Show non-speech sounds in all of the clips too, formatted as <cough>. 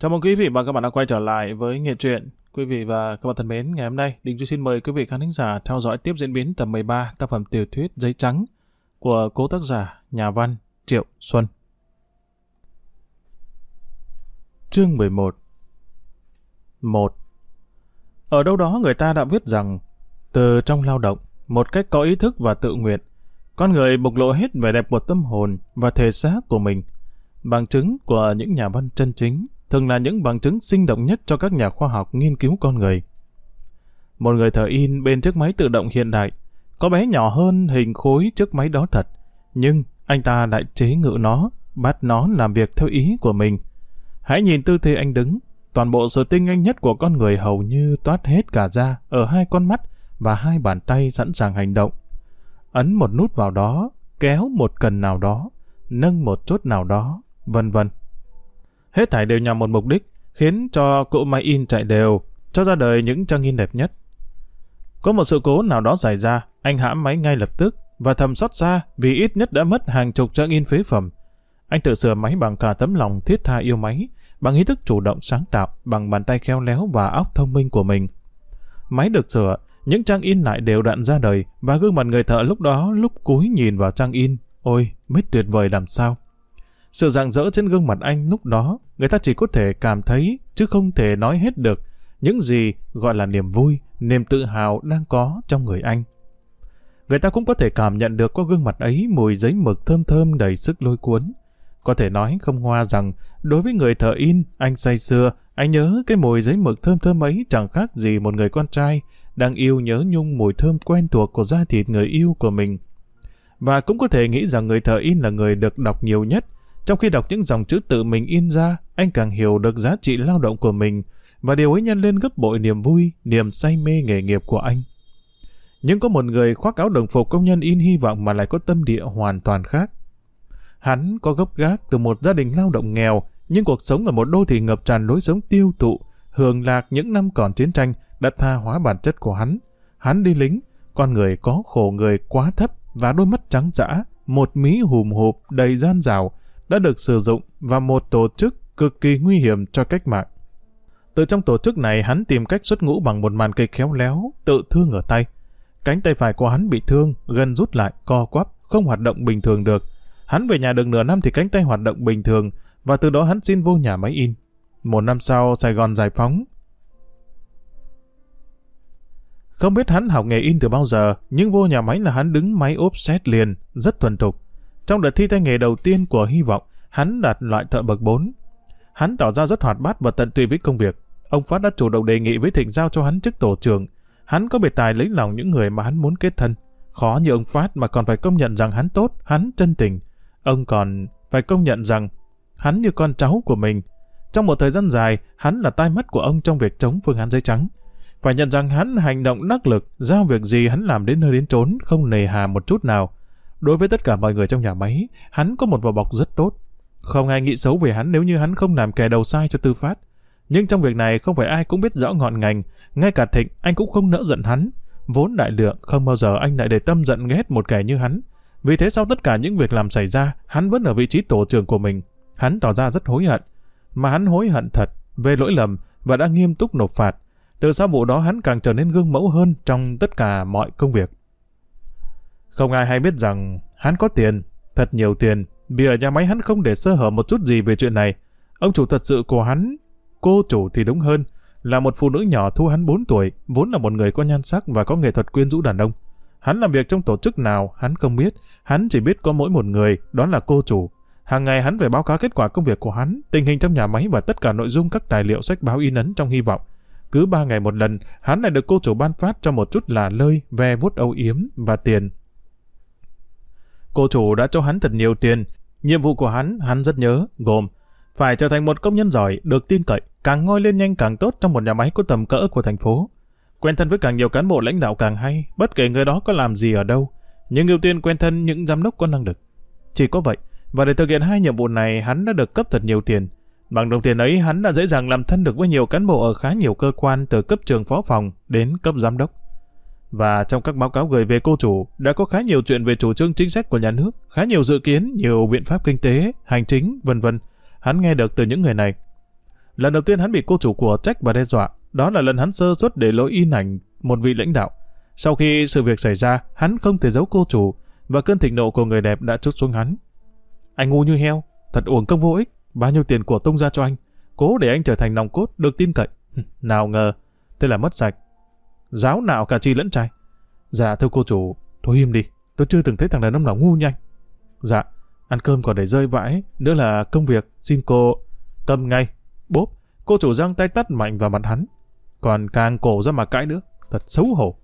Chào mừng quý vị và các bạn đã quay trở lại với Nghệ truyện. Quý vị và các bạn thân mến, ngày hôm nay Đình Duy xin mời quý vị khán thính giả theo dõi tiếp diễn biến tập 13 tác phẩm tiểu thuyết Giấy Trắng của cố tác giả, nhà văn Triệu Xuân. Chương 11 1. Ở đâu đó người ta đã viết rằng từ trong lao động, một cách có ý thức và tự nguyện, con người bộc lộ hết vẻ đẹp của tâm hồn và thể xác của mình. Bằng chứng của những nhà văn chân chính thường là những bằng chứng sinh động nhất cho các nhà khoa học nghiên cứu con người. Một người thợ in bên chiếc máy tự động hiện đại, có bé nhỏ hơn hình khối chiếc máy đó thật, nhưng anh ta lại chế ngự nó, bắt nó làm việc theo ý của mình. Hãy nhìn tư thế anh đứng, toàn bộ sự tinh anh nhất của con người hầu như toát hết cả ra ở hai con mắt và hai bàn tay sẵn sàng hành động. Ấn một nút vào đó, kéo một cần nào đó, nâng một chốt nào đó, vân vân. Hết thảy đều nhằm một mục đích, khiến cho cỗ máy in chạy đều, cho ra đời những trang in đẹp nhất. Có một sự cố nào đó xảy ra, anh hãm máy ngay lập tức và thầm xót xa vì ít nhất đã mất hàng chục trang in phế phẩm. Anh tự sửa máy bằng cả tấm lòng thiết tha yêu máy, bằng ý thức chủ động sáng tạo, bằng bàn tay khéo léo và óc thông minh của mình. Máy được sửa, những trang in lại đều đặn ra đời và gương mặt người thợ lúc đó lúc cúi nhìn vào trang in, ôi, mít tuyệt vời làm sao. Sự rạng rỡ trên gương mặt anh lúc đó, người ta chỉ có thể cảm thấy, chứ không thể nói hết được, những gì gọi là niềm vui, niềm tự hào đang có trong người anh. Người ta cũng có thể cảm nhận được qua gương mặt ấy mùi giấy mực thơm thơm đầy sức lôi cuốn. Có thể nói không hoa rằng, đối với người thợ in, anh say xưa, anh nhớ cái mùi giấy mực thơm thơm ấy chẳng khác gì một người con trai đang yêu nhớ nhung mùi thơm quen thuộc của da thịt người yêu của mình. Và cũng có thể nghĩ rằng người thợ in là người được đọc nhiều nhất, trong khi đọc những dòng chữ tự mình in ra, anh càng hiểu được giá trị lao động của mình, và điều ấy nhân lên gấp bội niềm vui, niềm say mê nghề nghiệp của anh. Nhưng có một người khoác áo đồng phục công nhân in hy vọng mà lại có tâm địa hoàn toàn khác. Hắn có gốc gác từ một gia đình lao động nghèo, nhưng cuộc sống ở một đô thị ngập tràn lối sống tiêu thụ, hưởng lạc những năm còn chiến tranh đã tha hóa bản chất của hắn. Hắn đi lính, con người có khổ người quá thấp và đôi mắt trắng dã, một mí hùm hộp đầy gian rào, đã được sử dụng vào một tổ chức cực kỳ nguy hiểm cho cách mạng. Từ trong tổ chức này hắn tìm cách xuất ngũ bằng một màn kịch khéo léo, tự thương ở tay. Cánh tay phải của hắn bị thương, gần rút lại, co quắp, không hoạt động bình thường được. Hắn về nhà được nửa năm thì cánh tay hoạt động bình thường, và từ đó hắn xin vô nhà máy in. Một năm sau, Sài Gòn giải phóng. Không biết hắn học nghề in từ bao giờ, nhưng vô nhà máy là hắn đứng máy ốp xét liền, rất thuần thục. Trong đợt thi tay nghề đầu tiên của Hy vọng, hắn đạt loại thợ bậc 4. Hắn tỏ ra rất hoạt bát và tận tụy với công việc. Ông Phát đã chủ động đề nghị với Thịnh giao cho hắn chức tổ trưởng. Hắn có biệt tài lấy lòng những người mà hắn muốn kết thân. Khó như ông Phát mà còn phải công nhận rằng hắn tốt, hắn chân tình. Ông còn phải công nhận rằng hắn như con cháu của mình. Trong một thời gian dài, hắn là tai mắt của ông trong việc chống phương án giấy trắng. Phải nhận rằng hắn hành động đắc lực, giao việc gì hắn làm đến nơi đến trốn, không nề hà một chút nào. Đối với tất cả mọi người trong nhà máy, hắn có một vỏ bọc rất tốt. Không ai nghĩ xấu về hắn nếu như hắn không làm kẻ đầu sai cho tư phát. Nhưng trong việc này không phải ai cũng biết rõ ngọn ngành, ngay cả Thịnh anh cũng không nỡ giận hắn. Vốn đại lượng, không bao giờ anh lại để tâm giận ghét một kẻ như hắn. Vì thế sau tất cả những việc làm xảy ra, hắn vẫn ở vị trí tổ trưởng của mình. Hắn tỏ ra rất hối hận. Mà hắn hối hận thật về lỗi lầm và đã nghiêm túc nộp phạt. Từ sau vụ đó hắn càng trở nên gương mẫu hơn trong tất cả mọi công việc. Không ai hay biết rằng hắn có tiền, thật nhiều tiền, vì ở nhà máy hắn không để sơ hở một chút gì về chuyện này. Ông chủ thật sự của hắn, cô chủ thì đúng hơn, là một phụ nữ nhỏ thu hắn 4 tuổi, vốn là một người có nhan sắc và có nghệ thuật quyến rũ đàn ông. Hắn làm việc trong tổ chức nào, hắn không biết, hắn chỉ biết có mỗi một người, đó là cô chủ. Hàng ngày hắn phải báo cáo kết quả công việc của hắn, tình hình trong nhà máy và tất cả nội dung các tài liệu sách báo in ấn trong hy vọng. Cứ ba ngày một lần, hắn lại được cô chủ ban phát cho một chút là lơi, ve vuốt âu yếm và tiền. Cô chủ đã cho hắn thật nhiều tiền. Nhiệm vụ của hắn, hắn rất nhớ, gồm phải trở thành một công nhân giỏi, được tin cậy, càng ngoi lên nhanh càng tốt trong một nhà máy có tầm cỡ của thành phố. Quen thân với càng nhiều cán bộ lãnh đạo càng hay, bất kể người đó có làm gì ở đâu. Nhưng ưu tiên quen thân những giám đốc có năng lực. Chỉ có vậy, và để thực hiện hai nhiệm vụ này hắn đã được cấp thật nhiều tiền. Bằng đồng tiền ấy hắn đã dễ dàng làm thân được với nhiều cán bộ ở khá nhiều cơ quan từ cấp trường phó phòng đến cấp giám đốc. Và trong các báo cáo gửi về cô chủ, đã có khá nhiều chuyện về chủ trương chính sách của nhà nước, khá nhiều dự kiến, nhiều biện pháp kinh tế, hành chính, vân vân. Hắn nghe được từ những người này. Lần đầu tiên hắn bị cô chủ của trách và đe dọa, đó là lần hắn sơ suất để lỗi in ảnh một vị lãnh đạo. Sau khi sự việc xảy ra, hắn không thể giấu cô chủ, và cơn thịnh nộ của người đẹp đã trút xuống hắn. Anh ngu như heo, thật uổng công vô ích, bao nhiêu tiền của tung ra cho anh, cố để anh trở thành nòng cốt được tin cậy. nào ngờ, thế là mất sạch. Giáo nào cả chi lẫn trai. Dạ thưa cô chủ, thôi im đi, tôi chưa từng thấy thằng đàn ông nào ngu nhanh. Dạ, ăn cơm còn để rơi vãi, nữa là công việc, xin cô... Cầm ngay, bốp, cô chủ giang tay tắt mạnh vào mặt hắn. Còn càng cổ ra mà cãi nữa, thật xấu hổ.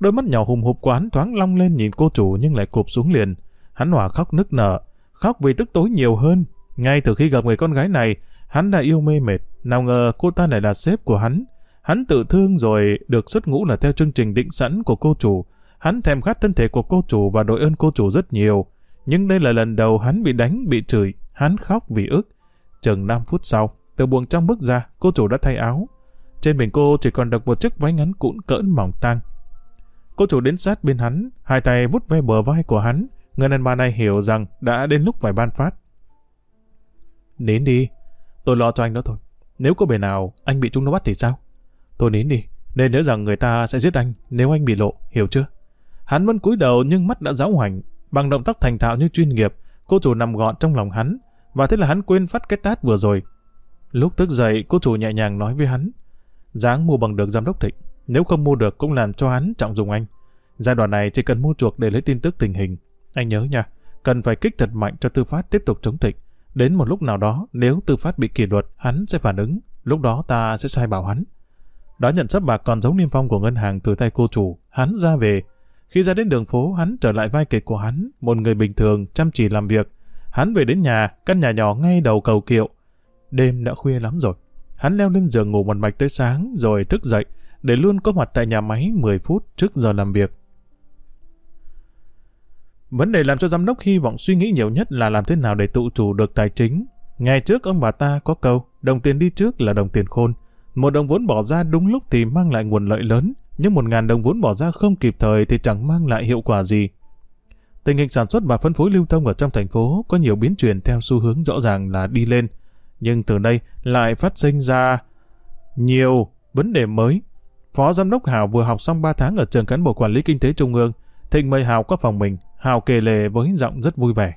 Đôi mắt nhỏ hùng hục quán thoáng long lên nhìn cô chủ nhưng lại cụp xuống liền. Hắn hòa khóc nức nở, khóc vì tức tối nhiều hơn. Ngay từ khi gặp người con gái này, hắn đã yêu mê mệt, nào ngờ cô ta lại là sếp của hắn. Hắn tự thương rồi được xuất ngũ là theo chương trình định sẵn của cô chủ. Hắn thèm khát thân thể của cô chủ và đội ơn cô chủ rất nhiều. Nhưng đây là lần đầu hắn bị đánh, bị chửi, hắn khóc vì ức. Chừng 5 phút sau, từ buồng trong bước ra, cô chủ đã thay áo. Trên mình cô chỉ còn được một chiếc váy ngắn cũn cỡn mỏng tang. Cô chủ đến sát bên hắn, hai tay vút ve bờ vai của hắn. Người đàn bà này hiểu rằng đã đến lúc phải ban phát. Nến đi, tôi lo cho anh đó thôi. Nếu có bề nào anh bị chúng nó bắt thì sao? Tôi nín đi, nên nhớ rằng người ta sẽ giết anh nếu anh bị lộ, hiểu chưa? Hắn vẫn cúi đầu nhưng mắt đã giáo hoành. Bằng động tác thành thạo như chuyên nghiệp, cô chủ nằm gọn trong lòng hắn, và thế là hắn quên phát cái tát vừa rồi. Lúc thức dậy, cô chủ nhẹ nhàng nói với hắn, dáng mua bằng được giám đốc thịnh, nếu không mua được cũng làm cho hắn trọng dụng anh. Giai đoạn này chỉ cần mua chuộc để lấy tin tức tình hình. Anh nhớ nha, cần phải kích thật mạnh cho tư phát tiếp tục chống thịnh. Đến một lúc nào đó, nếu tư phát bị kỷ luật, hắn sẽ phản ứng. Lúc đó ta sẽ sai bảo hắn đã nhận sắp bạc còn giống niêm phong của ngân hàng từ tay cô chủ. Hắn ra về. Khi ra đến đường phố, hắn trở lại vai kịch của hắn, một người bình thường, chăm chỉ làm việc. Hắn về đến nhà, căn nhà nhỏ ngay đầu cầu kiệu. Đêm đã khuya lắm rồi. Hắn leo lên giường ngủ một mạch tới sáng, rồi thức dậy, để luôn có mặt tại nhà máy 10 phút trước giờ làm việc. Vấn đề làm cho giám đốc hy vọng suy nghĩ nhiều nhất là làm thế nào để tự chủ được tài chính. Ngày trước ông bà ta có câu, đồng tiền đi trước là đồng tiền khôn. Một đồng vốn bỏ ra đúng lúc thì mang lại nguồn lợi lớn, nhưng một ngàn đồng vốn bỏ ra không kịp thời thì chẳng mang lại hiệu quả gì. Tình hình sản xuất và phân phối lưu thông ở trong thành phố có nhiều biến chuyển theo xu hướng rõ ràng là đi lên, nhưng từ đây lại phát sinh ra nhiều vấn đề mới. Phó Giám đốc Hào vừa học xong 3 tháng ở trường cán bộ quản lý kinh tế Trung ương, Thịnh mời Hào qua phòng mình, Hào kể lề với giọng rất vui vẻ.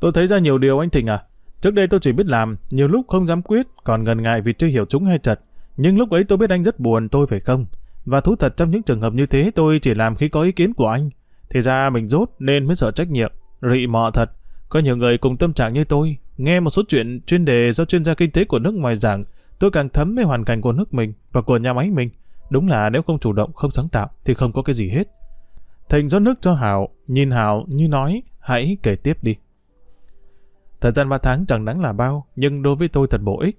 Tôi thấy ra nhiều điều anh Thịnh à. Trước đây tôi chỉ biết làm, nhiều lúc không dám quyết, còn ngần ngại vì chưa hiểu chúng hay chật. Nhưng lúc ấy tôi biết anh rất buồn, tôi phải không? Và thú thật trong những trường hợp như thế tôi chỉ làm khi có ý kiến của anh. Thì ra mình rốt nên mới sợ trách nhiệm. Rị mọ thật. Có nhiều người cùng tâm trạng như tôi. Nghe một số chuyện chuyên đề do chuyên gia kinh tế của nước ngoài giảng, tôi càng thấm với hoàn cảnh của nước mình và của nhà máy mình. Đúng là nếu không chủ động, không sáng tạo thì không có cái gì hết. Thành rót nước cho Hảo, nhìn Hảo như nói, hãy kể tiếp đi. Thời gian 3 tháng chẳng đáng là bao, nhưng đối với tôi thật bổ ích.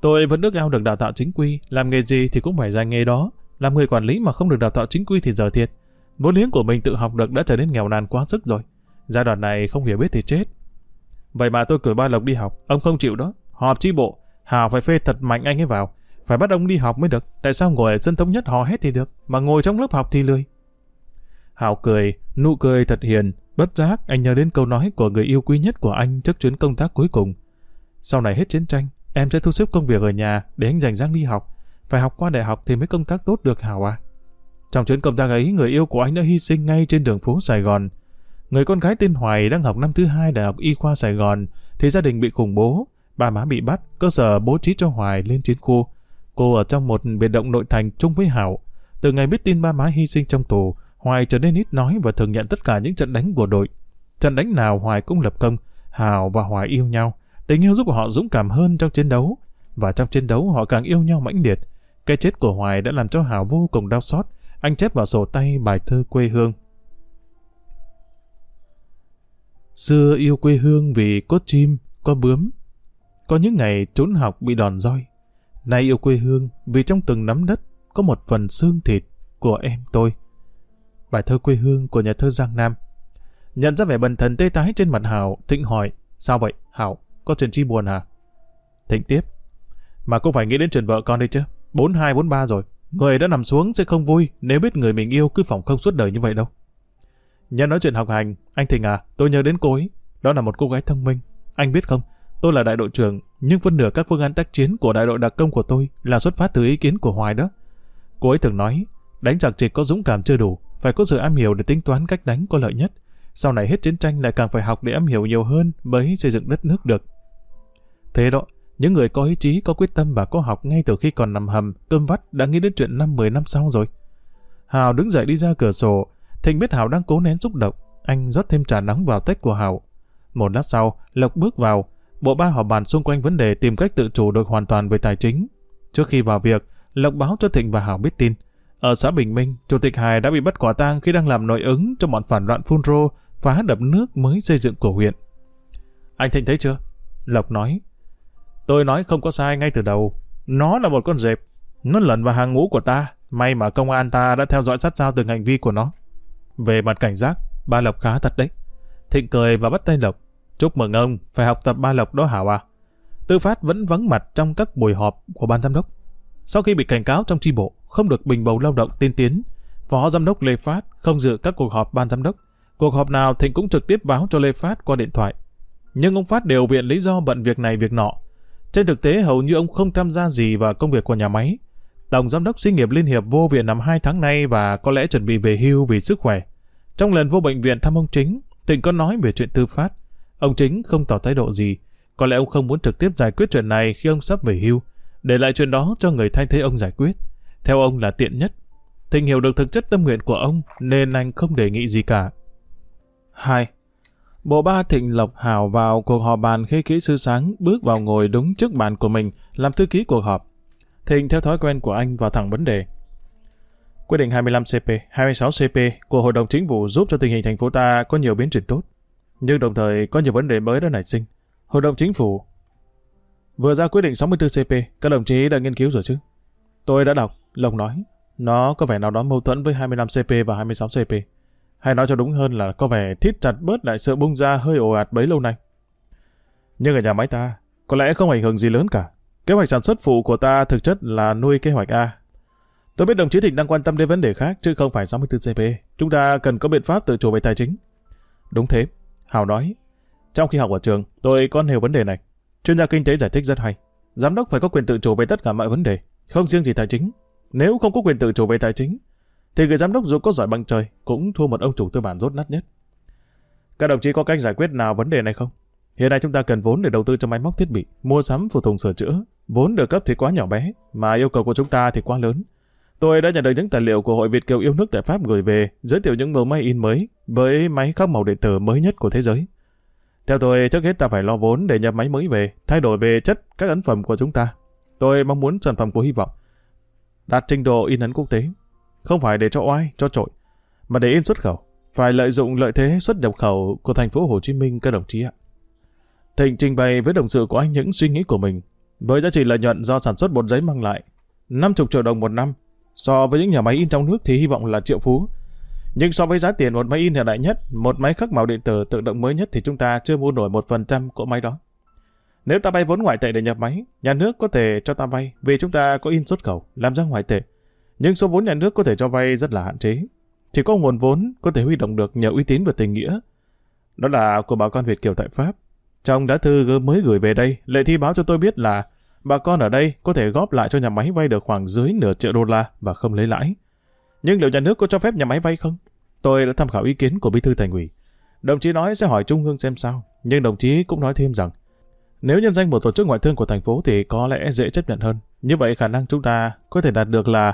Tôi vẫn ước ao được đào tạo chính quy, làm nghề gì thì cũng phải ra nghề đó. Làm người quản lý mà không được đào tạo chính quy thì giờ thiệt. Vốn liếng của mình tự học được đã trở nên nghèo nàn quá sức rồi. Giai đoạn này không hiểu biết thì chết. Vậy mà tôi cử ba lộc đi học, ông không chịu đó. Họp chi bộ, Hào phải phê thật mạnh anh ấy vào. Phải bắt ông đi học mới được. Tại sao ngồi ở sân thống nhất hò hết thì được, mà ngồi trong lớp học thì lười. Hào cười, nụ cười thật hiền, bất giác anh nhớ đến câu nói của người yêu quý nhất của anh trước chuyến công tác cuối cùng. Sau này hết chiến tranh, em sẽ thu xếp công việc ở nhà để anh dành Giang đi học. Phải học qua đại học thì mới công tác tốt được Hào à. Trong chuyến công tác ấy, người yêu của anh đã hy sinh ngay trên đường phố Sài Gòn. Người con gái tên Hoài đang học năm thứ hai Đại học Y khoa Sài Gòn, thì gia đình bị khủng bố, ba má bị bắt, cơ sở bố trí cho Hoài lên chiến khu. Cô ở trong một biệt động nội thành chung với Hảo. Từ ngày biết tin ba má hy sinh trong tù, Hoài trở nên ít nói và thường nhận tất cả những trận đánh của đội. Trận đánh nào Hoài cũng lập công, Hào và Hoài yêu nhau. Tình yêu giúp họ dũng cảm hơn trong chiến đấu, và trong chiến đấu họ càng yêu nhau mãnh liệt. Cái chết của Hoài đã làm cho Hào vô cùng đau xót. Anh chép vào sổ tay bài thơ quê hương. Xưa yêu quê hương vì có chim, có bướm. Có những ngày trốn học bị đòn roi. Nay yêu quê hương vì trong từng nắm đất có một phần xương thịt của em tôi bài thơ quê hương của nhà thơ Giang Nam. Nhận ra vẻ bần thần tê tái trên mặt Hảo, Thịnh hỏi, sao vậy, Hảo, có chuyện chi buồn hả? Thịnh tiếp, mà cũng phải nghĩ đến chuyện vợ con đi chứ, 4243 rồi, người đã nằm xuống sẽ không vui nếu biết người mình yêu cứ phòng không suốt đời như vậy đâu. Nhân nói chuyện học hành, anh Thịnh à, tôi nhớ đến cô ấy, đó là một cô gái thông minh. Anh biết không, tôi là đại đội trưởng, nhưng phân nửa các phương án tác chiến của đại đội đặc công của tôi là xuất phát từ ý kiến của Hoài đó. Cô ấy thường nói, đánh giặc chỉ có dũng cảm chưa đủ, phải có sự am hiểu để tính toán cách đánh có lợi nhất. Sau này hết chiến tranh lại càng phải học để am hiểu nhiều hơn mới xây dựng đất nước được. Thế đó, những người có ý chí, có quyết tâm và có học ngay từ khi còn nằm hầm, cơm vắt đã nghĩ đến chuyện năm 10 năm sau rồi. Hào đứng dậy đi ra cửa sổ, Thịnh biết Hào đang cố nén xúc động, anh rót thêm trà nóng vào tách của Hào. Một lát sau, Lộc bước vào, bộ ba họp bàn xung quanh vấn đề tìm cách tự chủ được hoàn toàn về tài chính. Trước khi vào việc, Lộc báo cho Thịnh và Hào biết tin. Ở xã Bình Minh, Chủ tịch Hải đã bị bắt quả tang khi đang làm nội ứng cho bọn phản loạn phun rô phá đập nước mới xây dựng của huyện. Anh Thịnh thấy chưa? Lộc nói. Tôi nói không có sai ngay từ đầu. Nó là một con dẹp. Nó lẩn vào hàng ngũ của ta. May mà công an ta đã theo dõi sát sao từng hành vi của nó. Về mặt cảnh giác, ba Lộc khá thật đấy. Thịnh cười và bắt tay Lộc. Chúc mừng ông, phải học tập ba Lộc đó hảo à. Tư Phát vẫn vắng mặt trong các buổi họp của ban giám đốc. Sau khi bị cảnh cáo trong tri bộ, không được bình bầu lao động tiên tiến, Phó Giám đốc Lê Phát không dự các cuộc họp ban giám đốc. Cuộc họp nào Thịnh cũng trực tiếp báo cho Lê Phát qua điện thoại. Nhưng ông Phát đều viện lý do bận việc này việc nọ. Trên thực tế hầu như ông không tham gia gì vào công việc của nhà máy. Tổng Giám đốc sinh nghiệp Liên Hiệp vô viện nằm 2 tháng nay và có lẽ chuẩn bị về hưu vì sức khỏe. Trong lần vô bệnh viện thăm ông Chính, Thịnh có nói về chuyện tư phát. Ông Chính không tỏ thái độ gì. Có lẽ ông không muốn trực tiếp giải quyết chuyện này khi ông sắp về hưu. Để lại chuyện đó cho người thay thế ông giải quyết. Theo ông là tiện nhất. Thịnh hiểu được thực chất tâm nguyện của ông nên anh không đề nghị gì cả. 2. Bộ ba Thịnh Lộc Hào vào cuộc họp bàn khi kỹ sư sáng bước vào ngồi đúng trước bàn của mình làm thư ký cuộc họp. Thịnh theo thói quen của anh vào thẳng vấn đề. Quyết định 25CP, 26CP của Hội đồng Chính phủ giúp cho tình hình thành phố ta có nhiều biến chuyển tốt. Nhưng đồng thời có nhiều vấn đề mới đã nảy sinh. Hội đồng Chính phủ vừa ra quyết định 64CP, các đồng chí đã nghiên cứu rồi chứ? Tôi đã đọc, Lộc nói. Nó có vẻ nào đó mâu thuẫn với 25CP và 26CP. Hay nói cho đúng hơn là có vẻ thít chặt bớt lại sự bung ra hơi ồ ạt bấy lâu nay. Nhưng ở nhà máy ta, có lẽ không ảnh hưởng gì lớn cả. Kế hoạch sản xuất phụ của ta thực chất là nuôi kế hoạch A. Tôi biết đồng chí Thịnh đang quan tâm đến vấn đề khác chứ không phải 64CP. Chúng ta cần có biện pháp tự chủ về tài chính. Đúng thế, Hào nói. Trong khi học ở trường, tôi có nhiều vấn đề này. Chuyên gia kinh tế giải thích rất hay. Giám đốc phải có quyền tự chủ về tất cả mọi vấn đề, không riêng gì tài chính. Nếu không có quyền tự chủ về tài chính, thì người giám đốc dù có giỏi bằng trời cũng thua một ông chủ tư bản rốt nát nhất. Các đồng chí có cách giải quyết nào vấn đề này không? Hiện nay chúng ta cần vốn để đầu tư cho máy móc thiết bị, mua sắm phụ tùng sửa chữa. Vốn được cấp thì quá nhỏ bé, mà yêu cầu của chúng ta thì quá lớn. Tôi đã nhận được những tài liệu của Hội Việt Kiều yêu nước tại Pháp gửi về, giới thiệu những mẫu máy in mới với máy khắc màu điện tử mới nhất của thế giới. Theo tôi, trước hết ta phải lo vốn để nhập máy mới về, thay đổi về chất các ấn phẩm của chúng ta. Tôi mong muốn sản phẩm của hy vọng đạt trình độ in ấn quốc tế, không phải để cho oai, cho trội, mà để in xuất khẩu, phải lợi dụng lợi thế xuất nhập khẩu của thành phố Hồ Chí Minh các đồng chí ạ. Thịnh trình bày với đồng sự của anh những suy nghĩ của mình, với giá trị lợi nhuận do sản xuất bột giấy mang lại, 50 triệu đồng một năm, so với những nhà máy in trong nước thì hy vọng là triệu phú. Nhưng so với giá tiền một máy in hiện đại nhất, một máy khắc màu điện tử tự động mới nhất thì chúng ta chưa mua nổi một phần trăm của máy đó. Nếu ta vay vốn ngoại tệ để nhập máy, nhà nước có thể cho ta vay vì chúng ta có in xuất khẩu, làm ra ngoại tệ. Nhưng số vốn nhà nước có thể cho vay rất là hạn chế. Chỉ có nguồn vốn có thể huy động được nhờ uy tín và tình nghĩa. Đó là của bà con Việt Kiều tại Pháp. Trong đã thư mới gửi về đây, Lệ Thi báo cho tôi biết là bà con ở đây có thể góp lại cho nhà máy vay được khoảng dưới nửa triệu đô la và không lấy lãi. Nhưng liệu nhà nước có cho phép nhà máy vay không? Tôi đã tham khảo ý kiến của bí thư thành ủy. Đồng chí nói sẽ hỏi Trung ương xem sao, nhưng đồng chí cũng nói thêm rằng nếu nhân danh một tổ chức ngoại thương của thành phố thì có lẽ dễ chấp nhận hơn. Như vậy khả năng chúng ta có thể đạt được là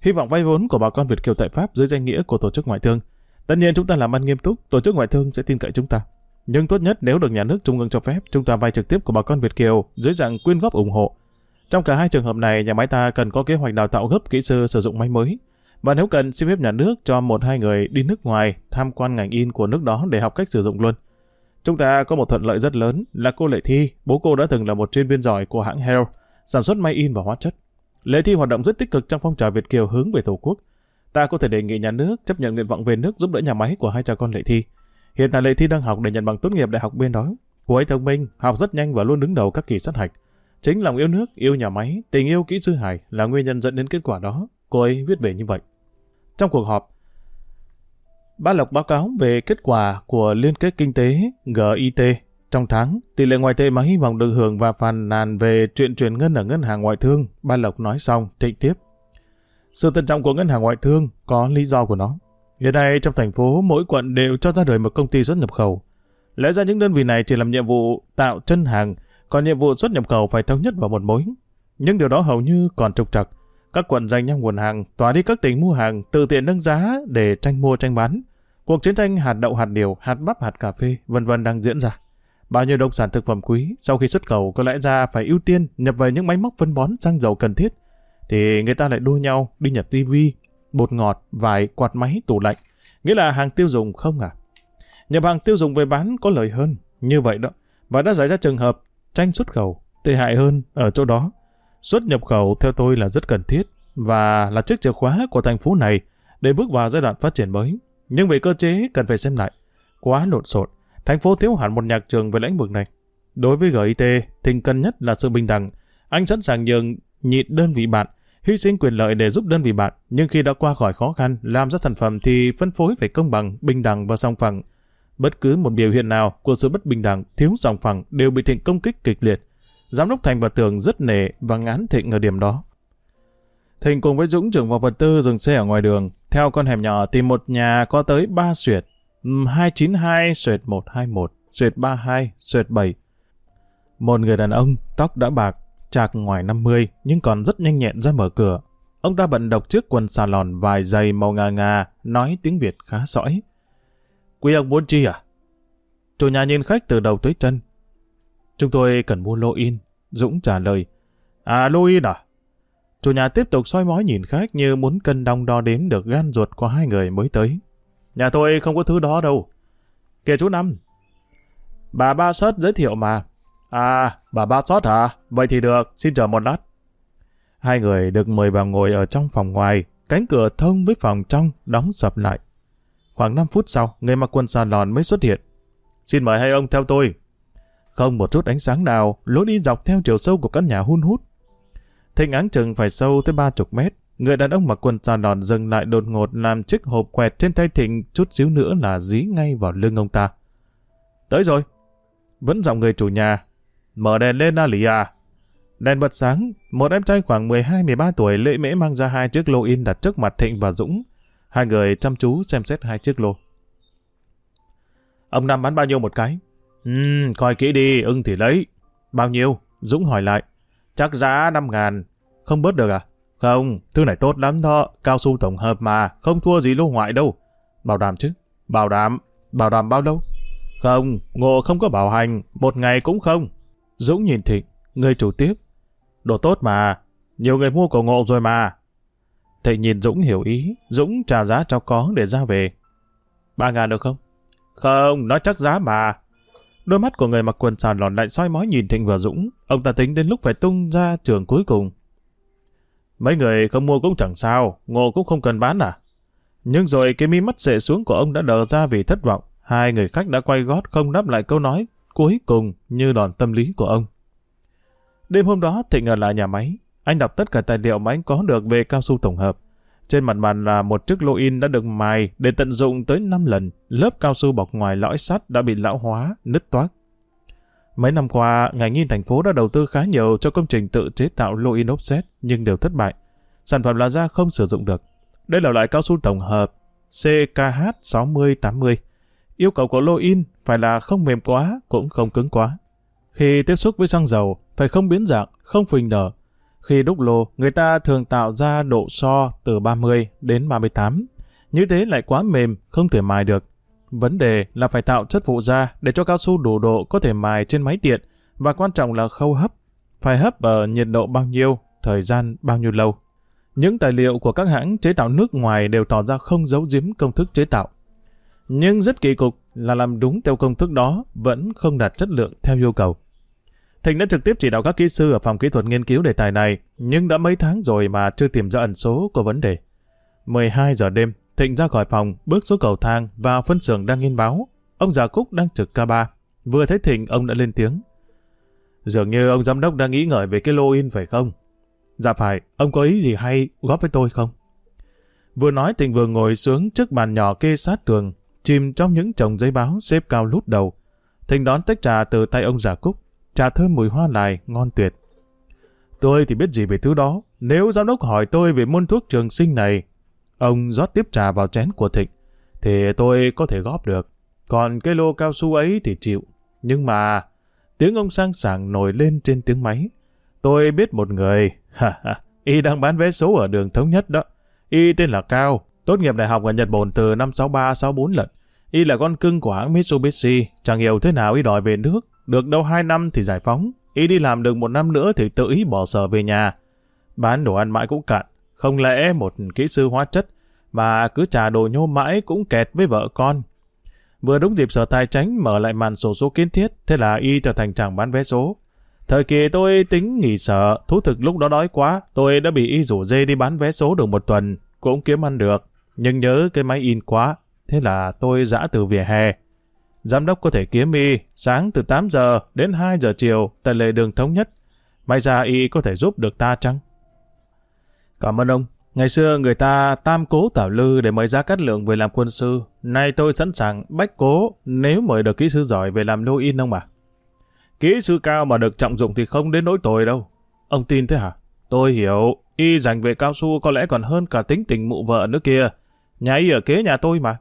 hy vọng vay vốn của bà con Việt Kiều tại Pháp dưới danh nghĩa của tổ chức ngoại thương. Tất nhiên chúng ta làm ăn nghiêm túc, tổ chức ngoại thương sẽ tin cậy chúng ta. Nhưng tốt nhất nếu được nhà nước trung ương cho phép, chúng ta vay trực tiếp của bà con Việt Kiều dưới dạng quyên góp ủng hộ. Trong cả hai trường hợp này, nhà máy ta cần có kế hoạch đào tạo gấp kỹ sư sử dụng máy mới. Và nếu cần, xin phép nhà nước cho một hai người đi nước ngoài tham quan ngành in của nước đó để học cách sử dụng luôn. Chúng ta có một thuận lợi rất lớn là cô Lệ Thi, bố cô đã từng là một chuyên viên giỏi của hãng Hell sản xuất máy in và hóa chất. Lệ Thi hoạt động rất tích cực trong phong trào Việt Kiều hướng về Tổ quốc. Ta có thể đề nghị nhà nước chấp nhận nguyện vọng về nước giúp đỡ nhà máy của hai cha con Lệ Thi. Hiện tại Lệ Thi đang học để nhận bằng tốt nghiệp đại học bên đó. Cô ấy thông minh, học rất nhanh và luôn đứng đầu các kỳ sát hạch. Chính lòng yêu nước, yêu nhà máy, tình yêu kỹ sư hải là nguyên nhân dẫn đến kết quả đó. Cô ấy viết về như vậy. Trong cuộc họp, Ba Lộc báo cáo về kết quả của Liên kết Kinh tế GIT Trong tháng, tỷ lệ ngoại tệ mà hy vọng được hưởng và phàn nàn về chuyện chuyển ngân ở ngân hàng ngoại thương, Ba Lộc nói xong, trịnh tiếp. Sự tân trọng của ngân hàng ngoại thương có lý do của nó. Hiện nay trong thành phố, mỗi quận đều cho ra đời một công ty xuất nhập khẩu. Lẽ ra những đơn vị này chỉ làm nhiệm vụ tạo chân hàng, còn nhiệm vụ xuất nhập khẩu phải thống nhất vào một mối. Nhưng điều đó hầu như còn trục trặc. Các quận dành nhau nguồn hàng, tỏa đi các tỉnh mua hàng, tự tiện nâng giá để tranh mua tranh bán. Cuộc chiến tranh hạt đậu hạt điều, hạt bắp hạt cà phê, vân vân đang diễn ra. Bao nhiêu nông sản thực phẩm quý, sau khi xuất khẩu có lẽ ra phải ưu tiên nhập về những máy móc phân bón xăng dầu cần thiết, thì người ta lại đua nhau đi nhập tivi, bột ngọt, vải, quạt máy, tủ lạnh. Nghĩa là hàng tiêu dùng không à? Nhập hàng tiêu dùng về bán có lợi hơn, như vậy đó. Và đã xảy ra trường hợp tranh xuất khẩu, tệ hại hơn ở chỗ đó. Xuất nhập khẩu theo tôi là rất cần thiết và là chiếc chìa khóa của thành phố này để bước vào giai đoạn phát triển mới. Nhưng về cơ chế cần phải xem lại. Quá lộn xộn, thành phố thiếu hẳn một nhạc trường về lĩnh vực này. Đối với GIT, tình cần nhất là sự bình đẳng. Anh sẵn sàng nhường nhịn đơn vị bạn, hy sinh quyền lợi để giúp đơn vị bạn, nhưng khi đã qua khỏi khó khăn, làm ra sản phẩm thì phân phối phải công bằng, bình đẳng và song phẳng. Bất cứ một biểu hiện nào của sự bất bình đẳng, thiếu song phẳng đều bị Thịnh công kích kịch liệt. Giám đốc Thành và Tường rất nể và ngán Thịnh ở điểm đó. Thịnh cùng với Dũng trưởng vào vật tư dừng xe ở ngoài đường, theo con hẻm nhỏ tìm một nhà có tới 3 suyệt, 292 suyệt 121, suyệt 32, suyệt 7. Một người đàn ông, tóc đã bạc, chạc ngoài 50 nhưng còn rất nhanh nhẹn ra mở cửa. Ông ta bận độc chiếc quần xà lòn vài giày màu ngà ngà, nói tiếng Việt khá sõi. Quý ông muốn chi à? Chủ nhà nhìn khách từ đầu tới chân. Chúng tôi cần mua lô in. Dũng trả lời. À lô in à? Chủ nhà tiếp tục soi mói nhìn khách như muốn cân đong đo đếm được gan ruột của hai người mới tới. Nhà tôi không có thứ đó đâu. Kìa chú Năm. Bà ba sớt giới thiệu mà. À, bà ba sót hả? Vậy thì được, xin chờ một lát. Hai người được mời vào ngồi ở trong phòng ngoài, cánh cửa thông với phòng trong đóng sập lại. Khoảng 5 phút sau, người mặc quần xà lòn mới xuất hiện. Xin mời hai ông theo tôi. Không một chút ánh sáng nào, lối đi dọc theo chiều sâu của căn nhà hun hút. Thịnh áng chừng phải sâu tới ba chục mét. Người đàn ông mặc quần xà lòn dừng lại đột ngột làm chiếc hộp quẹt trên tay Thịnh chút xíu nữa là dí ngay vào lưng ông ta. Tới rồi. Vẫn giọng người chủ nhà. Mở đèn lên à lì à. Đèn bật sáng, một em trai khoảng 12-13 tuổi lễ mễ mang ra hai chiếc lô in đặt trước mặt Thịnh và Dũng. Hai người chăm chú xem xét hai chiếc lô. Ông Năm bán bao nhiêu một cái? Ừm, coi kỹ đi, ưng thì lấy. Bao nhiêu? Dũng hỏi lại. Chắc giá 5 ngàn. Không bớt được à? Không, thứ này tốt lắm đó, cao su tổng hợp mà, không thua gì lô ngoại đâu. Bảo đảm chứ? Bảo đảm. Bảo đảm bao lâu? Không, ngộ không có bảo hành, một ngày cũng không. Dũng nhìn Thịnh, người chủ tiếp. Đồ tốt mà, nhiều người mua của ngộ rồi mà. Thịnh nhìn Dũng hiểu ý, Dũng trả giá cho có để ra về. Ba ngàn được không? Không, nói chắc giá mà. Đôi mắt của người mặc quần sàn lòn lại soi mói nhìn Thịnh và Dũng. Ông ta tính đến lúc phải tung ra trường cuối cùng. Mấy người không mua cũng chẳng sao, ngô cũng không cần bán à. Nhưng rồi cái mi mắt sệ xuống của ông đã đờ ra vì thất vọng. Hai người khách đã quay gót không đáp lại câu nói cuối cùng như đòn tâm lý của ông. Đêm hôm đó Thịnh ở lại nhà máy. Anh đọc tất cả tài liệu mà anh có được về cao su tổng hợp. Trên mặt bàn là một chiếc lô in đã được mài để tận dụng tới 5 lần. Lớp cao su bọc ngoài lõi sắt đã bị lão hóa, nứt toác. Mấy năm qua, ngành in thành phố đã đầu tư khá nhiều cho công trình tự chế tạo lô in offset nhưng đều thất bại. Sản phẩm là ra không sử dụng được. Đây là loại cao su tổng hợp CKH 6080. Yêu cầu của lô in phải là không mềm quá, cũng không cứng quá. Khi tiếp xúc với xăng dầu, phải không biến dạng, không phình nở. Khi đúc lô, người ta thường tạo ra độ so từ 30 đến 38. Như thế lại quá mềm, không thể mài được. Vấn đề là phải tạo chất phụ ra để cho cao su đủ độ có thể mài trên máy tiện và quan trọng là khâu hấp. Phải hấp ở nhiệt độ bao nhiêu, thời gian bao nhiêu lâu. Những tài liệu của các hãng chế tạo nước ngoài đều tỏ ra không giấu giếm công thức chế tạo. Nhưng rất kỳ cục là làm đúng theo công thức đó vẫn không đạt chất lượng theo yêu cầu. Thịnh đã trực tiếp chỉ đạo các kỹ sư ở phòng kỹ thuật nghiên cứu đề tài này, nhưng đã mấy tháng rồi mà chưa tìm ra ẩn số của vấn đề. 12 giờ đêm, Thịnh ra khỏi phòng, bước xuống cầu thang vào phân xưởng đang nghiên báo. Ông già Cúc đang trực K3. Vừa thấy Thịnh, ông đã lên tiếng. Dường như ông giám đốc đang nghĩ ngợi về cái lô in phải không? Dạ phải, ông có ý gì hay góp với tôi không? Vừa nói Thịnh vừa ngồi xuống trước bàn nhỏ kê sát tường, chìm trong những chồng giấy báo xếp cao lút đầu. Thịnh đón tách trà từ tay ông già Cúc. Trà thơm mùi hoa lại, ngon tuyệt. Tôi thì biết gì về thứ đó. Nếu giám đốc hỏi tôi về môn thuốc trường sinh này, ông rót tiếp trà vào chén của Thịnh, thì tôi có thể góp được. Còn cái lô cao su ấy thì chịu. Nhưng mà, tiếng ông sang sảng nổi lên trên tiếng máy. Tôi biết một người, ha ha, y đang bán vé số ở đường Thống Nhất đó. Y tên là Cao, tốt nghiệp đại học ở Nhật Bản từ năm 63-64 lận. Y là con cưng của hãng Mitsubishi, chẳng hiểu thế nào y đòi về nước. Được đâu hai năm thì giải phóng, y đi làm được một năm nữa thì tự ý bỏ sở về nhà. Bán đồ ăn mãi cũng cạn, không lẽ một kỹ sư hóa chất mà cứ trả đồ nhô mãi cũng kẹt với vợ con. Vừa đúng dịp sở tài tránh mở lại màn sổ số kiến thiết, thế là y trở thành chàng bán vé số. Thời kỳ tôi tính nghỉ sở, thú thực lúc đó đói quá, tôi đã bị y rủ dê đi bán vé số được một tuần, cũng kiếm ăn được. Nhưng nhớ cái máy in quá, thế là tôi dã từ vỉa hè. Giám đốc có thể kiếm y sáng từ 8 giờ đến 2 giờ chiều tại lề đường thống nhất. May ra y có thể giúp được ta chăng? Cảm ơn ông. Ngày xưa người ta tam cố tảo lư để mời ra cát lượng về làm quân sư. Nay tôi sẵn sàng bách cố nếu mời được kỹ sư giỏi về làm lô in ông mà. Kỹ sư cao mà được trọng dụng thì không đến nỗi tồi đâu. Ông tin thế hả? Tôi hiểu, y dành về cao su có lẽ còn hơn cả tính tình mụ vợ nữa kia. Nhà y ở kế nhà tôi mà.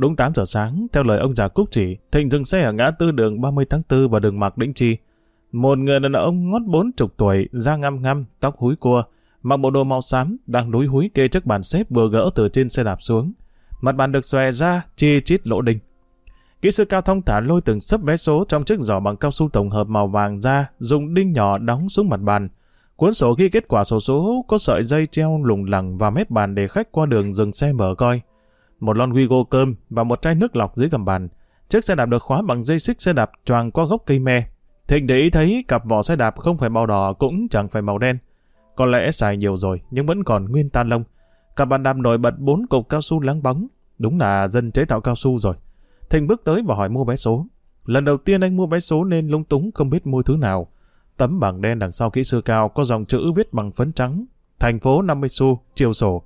Đúng 8 giờ sáng, theo lời ông già Cúc chỉ, Thịnh dừng xe ở ngã tư đường 30 tháng 4 và đường Mạc Đĩnh Chi. Một người đàn ông ngót bốn chục tuổi, da ngăm ngăm, tóc húi cua, mặc bộ đồ màu xám, đang núi húi kê trước bàn xếp vừa gỡ từ trên xe đạp xuống. Mặt bàn được xòe ra, chi chít lỗ đinh. Kỹ sư cao thông thả lôi từng sấp vé số trong chiếc giỏ bằng cao su tổng hợp màu vàng ra, dùng đinh nhỏ đóng xuống mặt bàn. Cuốn sổ ghi kết quả sổ số có sợi dây treo lủng lẳng vào mép bàn để khách qua đường dừng xe mở coi. Một lon Wigo cơm và một chai nước lọc dưới gầm bàn. Chiếc xe đạp được khóa bằng dây xích xe đạp choàng qua gốc cây me. Thịnh để ý thấy cặp vỏ xe đạp không phải màu đỏ cũng chẳng phải màu đen. Có lẽ xài nhiều rồi nhưng vẫn còn nguyên tan lông. Cặp bàn đạp nổi bật bốn cục cao su láng bóng. Đúng là dân chế tạo cao su rồi. Thịnh bước tới và hỏi mua vé số. Lần đầu tiên anh mua vé số nên lung túng không biết mua thứ nào. Tấm bảng đen đằng sau kỹ sư cao có dòng chữ viết bằng phấn trắng. Thành phố 50 xu, chiều sổ.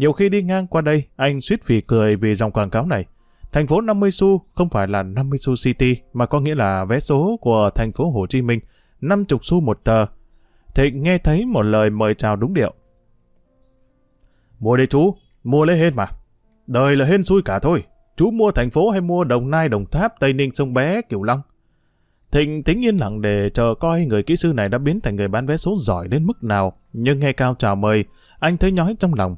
Nhiều khi đi ngang qua đây, anh suýt phì cười vì dòng quảng cáo này. Thành phố 50 xu không phải là 50 xu City, mà có nghĩa là vé số của thành phố Hồ Chí Minh, 50 xu một tờ. Thịnh nghe thấy một lời mời chào đúng điệu. Mua đi chú, mua lấy hết mà. Đời là hên xui cả thôi. Chú mua thành phố hay mua Đồng Nai, Đồng Tháp, Tây Ninh, Sông Bé, Kiều Long? Thịnh tính yên lặng để chờ coi người kỹ sư này đã biến thành người bán vé số giỏi đến mức nào. Nhưng nghe Cao chào mời, anh thấy nhói trong lòng.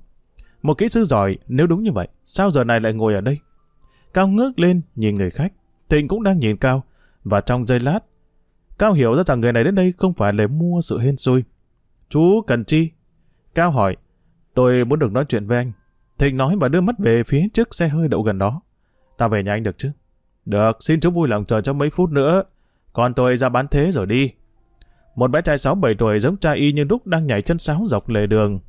Một kỹ sư giỏi, nếu đúng như vậy, sao giờ này lại ngồi ở đây? Cao ngước lên, nhìn người khách. Thịnh cũng đang nhìn Cao. Và trong giây lát, Cao hiểu ra rằng người này đến đây không phải để mua sự hên xui. Chú cần chi? Cao hỏi. Tôi muốn được nói chuyện với anh. Thịnh nói và đưa mắt về phía trước xe hơi đậu gần đó. Ta về nhà anh được chứ? Được, xin chú vui lòng chờ cho mấy phút nữa. Còn tôi ra bán thế rồi đi. Một bé trai 6-7 tuổi giống cha y như lúc đang nhảy chân sáo dọc lề đường.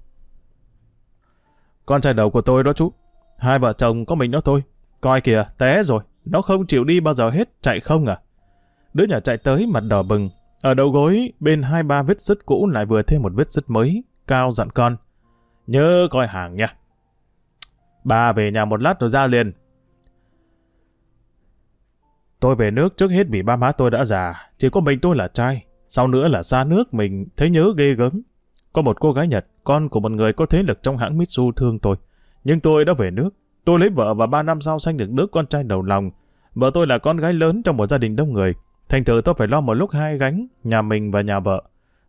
Con trai đầu của tôi đó chú. Hai vợ chồng có mình đó thôi. Coi kìa, té rồi. Nó không chịu đi bao giờ hết, chạy không à? Đứa nhỏ chạy tới mặt đỏ bừng. Ở đầu gối, bên hai ba vết sứt cũ lại vừa thêm một vết sứt mới. Cao dặn con. Nhớ coi hàng nha. Ba về nhà một lát rồi ra liền. Tôi về nước trước hết vì ba má tôi đã già, chỉ có mình tôi là trai. Sau nữa là xa nước mình thấy nhớ ghê gớm. Có một cô gái Nhật, con của một người có thế lực trong hãng Mitsu thương tôi. Nhưng tôi đã về nước. Tôi lấy vợ và ba năm sau sanh được đứa con trai đầu lòng. Vợ tôi là con gái lớn trong một gia đình đông người. Thành thử tôi phải lo một lúc hai gánh, nhà mình và nhà vợ.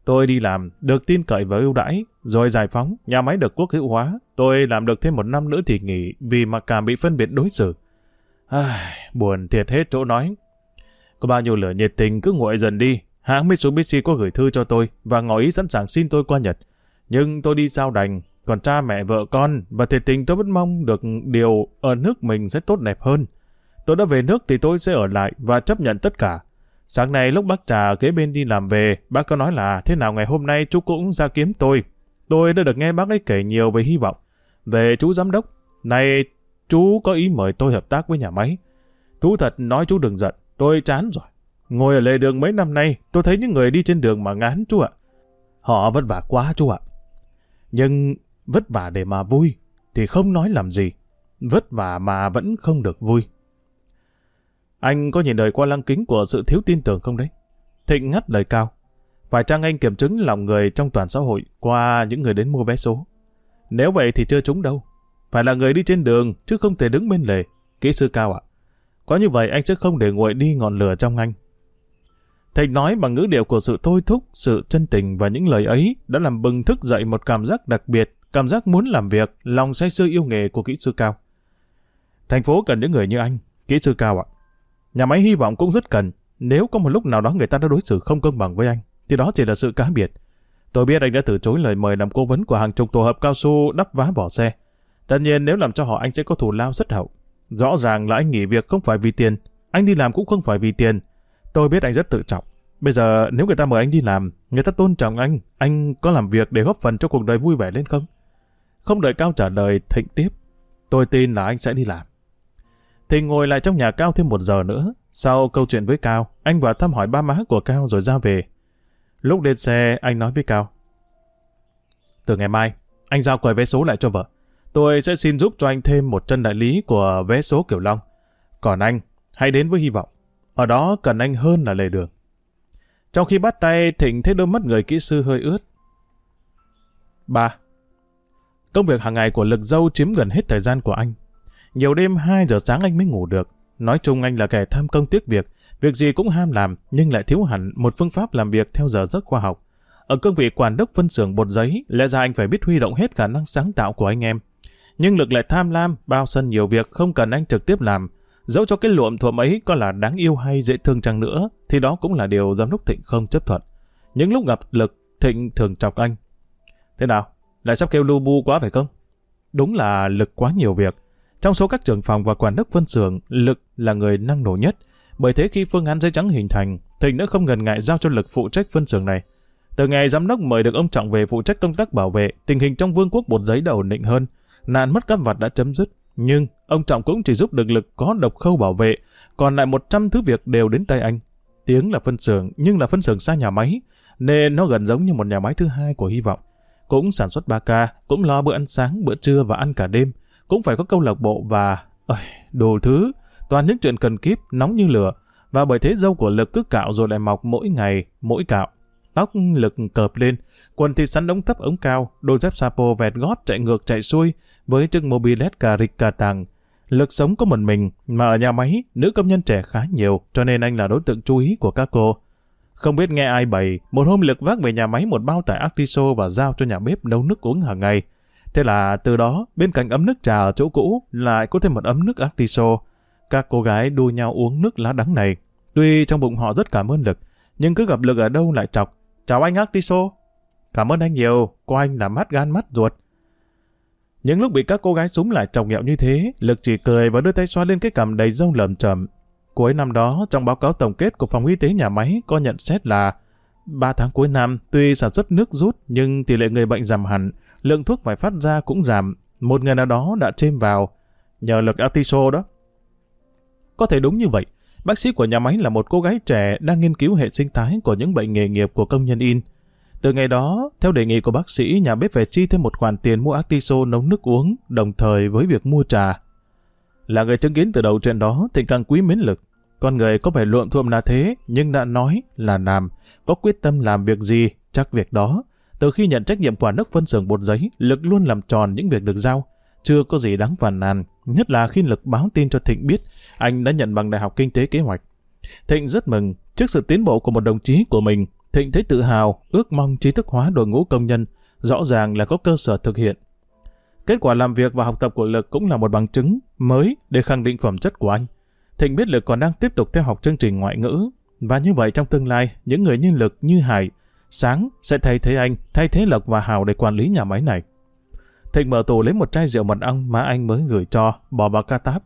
Tôi đi làm, được tin cậy và ưu đãi, rồi giải phóng, nhà máy được quốc hữu hóa. Tôi làm được thêm một năm nữa thì nghỉ vì mà cảm bị phân biệt đối xử. Ai, buồn thiệt hết chỗ nói. Có bao nhiêu lửa nhiệt tình cứ nguội dần đi. Hãng Mitsubishi có gửi thư cho tôi và ngỏ ý sẵn sàng xin tôi qua Nhật. Nhưng tôi đi sao đành, còn cha mẹ vợ con và thiệt tình tôi vẫn mong được điều ở nước mình sẽ tốt đẹp hơn. Tôi đã về nước thì tôi sẽ ở lại và chấp nhận tất cả. Sáng nay lúc bác trà kế bên đi làm về, bác có nói là thế nào ngày hôm nay chú cũng ra kiếm tôi. Tôi đã được nghe bác ấy kể nhiều về hy vọng. Về chú giám đốc, này chú có ý mời tôi hợp tác với nhà máy. Thú thật nói chú đừng giận, tôi chán rồi. Ngồi ở lề đường mấy năm nay, tôi thấy những người đi trên đường mà ngán chú ạ. Họ vất vả quá chú ạ. Nhưng vất vả để mà vui, thì không nói làm gì. Vất vả mà vẫn không được vui. Anh có nhìn đời qua lăng kính của sự thiếu tin tưởng không đấy? Thịnh ngắt lời Cao. Phải chăng anh kiểm chứng lòng người trong toàn xã hội qua những người đến mua vé số? Nếu vậy thì chưa trúng đâu. Phải là người đi trên đường, chứ không thể đứng bên lề. Kỹ sư Cao ạ. Có như vậy anh sẽ không để nguội đi ngọn lửa trong anh thầy nói bằng ngữ điệu của sự thôi thúc, sự chân tình và những lời ấy đã làm bừng thức dậy một cảm giác đặc biệt, cảm giác muốn làm việc, lòng say sưa yêu nghề của kỹ sư Cao. Thành phố cần những người như anh, kỹ sư Cao ạ. Nhà máy hy vọng cũng rất cần, nếu có một lúc nào đó người ta đã đối xử không công bằng với anh, thì đó chỉ là sự cá biệt. Tôi biết anh đã từ chối lời mời làm cố vấn của hàng chục tổ hợp cao su đắp vá vỏ xe. Tất nhiên nếu làm cho họ anh sẽ có thù lao rất hậu. Rõ ràng là anh nghỉ việc không phải vì tiền, anh đi làm cũng không phải vì tiền. Tôi biết anh rất tự trọng. Bây giờ nếu người ta mời anh đi làm, người ta tôn trọng anh, anh có làm việc để góp phần cho cuộc đời vui vẻ lên không? Không đợi Cao trả lời, Thịnh tiếp. Tôi tin là anh sẽ đi làm. Thịnh ngồi lại trong nhà Cao thêm một giờ nữa. Sau câu chuyện với Cao, anh vào thăm hỏi ba má của Cao rồi ra về. Lúc lên xe, anh nói với Cao. Từ ngày mai, anh giao quầy vé số lại cho vợ. Tôi sẽ xin giúp cho anh thêm một chân đại lý của vé số Kiểu Long. Còn anh, hãy đến với hy vọng. Ở đó cần anh hơn là lề đường. Trong khi bắt tay, Thịnh thấy đôi mắt người kỹ sư hơi ướt. 3. Công việc hàng ngày của lực dâu chiếm gần hết thời gian của anh. Nhiều đêm 2 giờ sáng anh mới ngủ được. Nói chung anh là kẻ tham công tiếc việc, việc gì cũng ham làm nhưng lại thiếu hẳn một phương pháp làm việc theo giờ giấc khoa học. Ở cương vị quản đốc phân xưởng bột giấy, lẽ ra anh phải biết huy động hết khả năng sáng tạo của anh em. Nhưng lực lại tham lam, bao sân nhiều việc không cần anh trực tiếp làm. Dẫu cho cái luộm thuộm ấy có là đáng yêu hay dễ thương chăng nữa, thì đó cũng là điều giám đốc Thịnh không chấp thuận. Những lúc gặp lực, Thịnh thường chọc anh. Thế nào? Lại sắp kêu lu bu quá phải không? Đúng là lực quá nhiều việc. Trong số các trưởng phòng và quản đốc phân xưởng, lực là người năng nổ nhất. Bởi thế khi phương án giấy trắng hình thành, Thịnh đã không ngần ngại giao cho lực phụ trách phân xưởng này. Từ ngày giám đốc mời được ông Trọng về phụ trách công tác bảo vệ, tình hình trong vương quốc bột giấy đã ổn định hơn. Nạn mất cắp vặt đã chấm dứt. Nhưng ông Trọng cũng chỉ giúp được lực có độc khâu bảo vệ, còn lại 100 thứ việc đều đến tay anh. Tiếng là phân xưởng nhưng là phân xưởng xa nhà máy, nên nó gần giống như một nhà máy thứ hai của hy vọng. Cũng sản xuất 3K, cũng lo bữa ăn sáng, bữa trưa và ăn cả đêm. Cũng phải có câu lạc bộ và... Ôi, đồ thứ, toàn những chuyện cần kíp, nóng như lửa. Và bởi thế dâu của lực cứ cạo rồi lại mọc mỗi ngày, mỗi cạo. Tóc lực cợp lên, quần thì sắn ống thấp ống cao, đôi dép sapo vẹt gót chạy ngược chạy xuôi, với chiếc mobilet cà rịch cà tàng. Lực sống có một mình, mà ở nhà máy, nữ công nhân trẻ khá nhiều, cho nên anh là đối tượng chú ý của các cô. Không biết nghe ai bày, một hôm lực vác về nhà máy một bao tải Actiso và giao cho nhà bếp nấu nước uống hàng ngày. Thế là từ đó, bên cạnh ấm nước trà ở chỗ cũ, lại có thêm một ấm nước Actiso. Các cô gái đua nhau uống nước lá đắng này. Tuy trong bụng họ rất cảm ơn lực, nhưng cứ gặp lực ở đâu lại chọc. Chào anh Actiso. Cảm ơn anh nhiều, cô anh là mắt gan mắt ruột. Những lúc bị các cô gái súng lại chọc nhẹo như thế, Lực chỉ cười và đưa tay xoa lên cái cằm đầy râu lởm chởm. Cuối năm đó, trong báo cáo tổng kết của phòng y tế nhà máy có nhận xét là 3 tháng cuối năm, tuy sản xuất nước rút nhưng tỷ lệ người bệnh giảm hẳn, lượng thuốc phải phát ra cũng giảm. Một người nào đó đã chêm vào, nhờ lực Artiso đó. Có thể đúng như vậy, bác sĩ của nhà máy là một cô gái trẻ đang nghiên cứu hệ sinh thái của những bệnh nghề nghiệp của công nhân in. Từ ngày đó, theo đề nghị của bác sĩ, nhà bếp phải chi thêm một khoản tiền mua Artiso nấu nước uống, đồng thời với việc mua trà. Là người chứng kiến từ đầu chuyện đó, thì càng quý mến lực. Con người có phải luộm thuộm là thế, nhưng đã nói là làm, có quyết tâm làm việc gì, chắc việc đó. Từ khi nhận trách nhiệm quản đốc phân xưởng bột giấy, Lực luôn làm tròn những việc được giao. Chưa có gì đáng phàn nàn, nhất là khi Lực báo tin cho Thịnh biết anh đã nhận bằng Đại học Kinh tế Kế hoạch. Thịnh rất mừng trước sự tiến bộ của một đồng chí của mình. Thịnh thấy tự hào, ước mong trí thức hóa đội ngũ công nhân, rõ ràng là có cơ sở thực hiện. Kết quả làm việc và học tập của Lực cũng là một bằng chứng mới để khẳng định phẩm chất của anh. Thịnh biết Lực còn đang tiếp tục theo học chương trình ngoại ngữ, và như vậy trong tương lai, những người như Lực như Hải, sáng sẽ thay thế anh, thay thế Lộc và Hào để quản lý nhà máy này. Thịnh mở tủ lấy một chai rượu mật ong mà anh mới gửi cho, bỏ vào ca táp.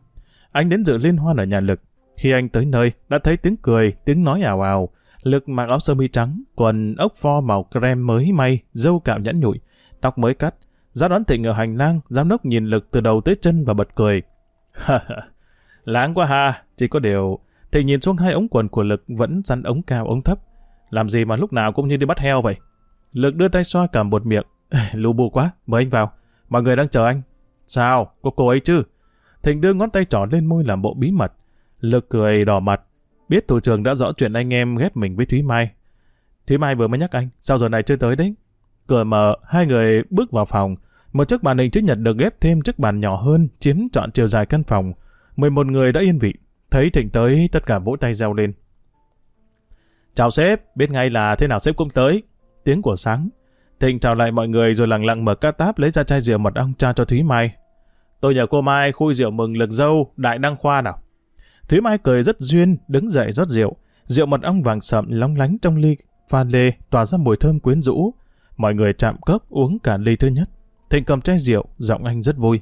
Anh đến dự liên hoan ở nhà Lực. Khi anh tới nơi, đã thấy tiếng cười, tiếng nói ào-ào Lực mặc áo sơ mi trắng, quần ốc pho màu creme mới may, dâu cạo nhẵn nhụi, tóc mới cắt. Ra đón Thịnh ở hành lang, giám đốc nhìn Lực từ đầu tới chân và bật cười. Lãng quá ha, chỉ có điều... Thịnh nhìn xuống hai ống quần của Lực vẫn săn ống cao ống thấp. Làm gì mà lúc nào cũng như đi bắt heo vậy? Lực đưa tay xoa cầm bột miệng. <laughs> Lù bù quá, mời anh vào. Mọi người đang chờ anh. Sao? Có cô ấy chứ? Thịnh đưa ngón tay trỏ lên môi làm bộ bí mật. Lực cười đỏ mặt, biết thủ trưởng đã rõ chuyện anh em ghép mình với Thúy Mai. Thúy Mai vừa mới nhắc anh, sao giờ này chưa tới đấy? Cửa mở, hai người bước vào phòng. Một chiếc bàn hình chữ nhật được ghép thêm chiếc bàn nhỏ hơn, chiếm trọn chiều dài căn phòng. 11 người đã yên vị. Thấy Thịnh tới, tất cả vỗ tay reo lên. Chào sếp, biết ngay là thế nào sếp cũng tới. Tiếng của sáng. Thịnh chào lại mọi người rồi lặng lặng mở ca-táp lấy ra chai rượu mật ong trao cho Thúy Mai. Tôi nhờ cô Mai khui rượu mừng lực dâu, đại đăng khoa nào. Thúy Mai cười rất duyên, đứng dậy rót rượu. Rượu mật ong vàng sậm lóng lánh trong ly pha lê tỏa ra mùi thơm quyến rũ. Mọi người chạm cốc uống cả ly thứ nhất. Thịnh cầm chai rượu, giọng anh rất vui.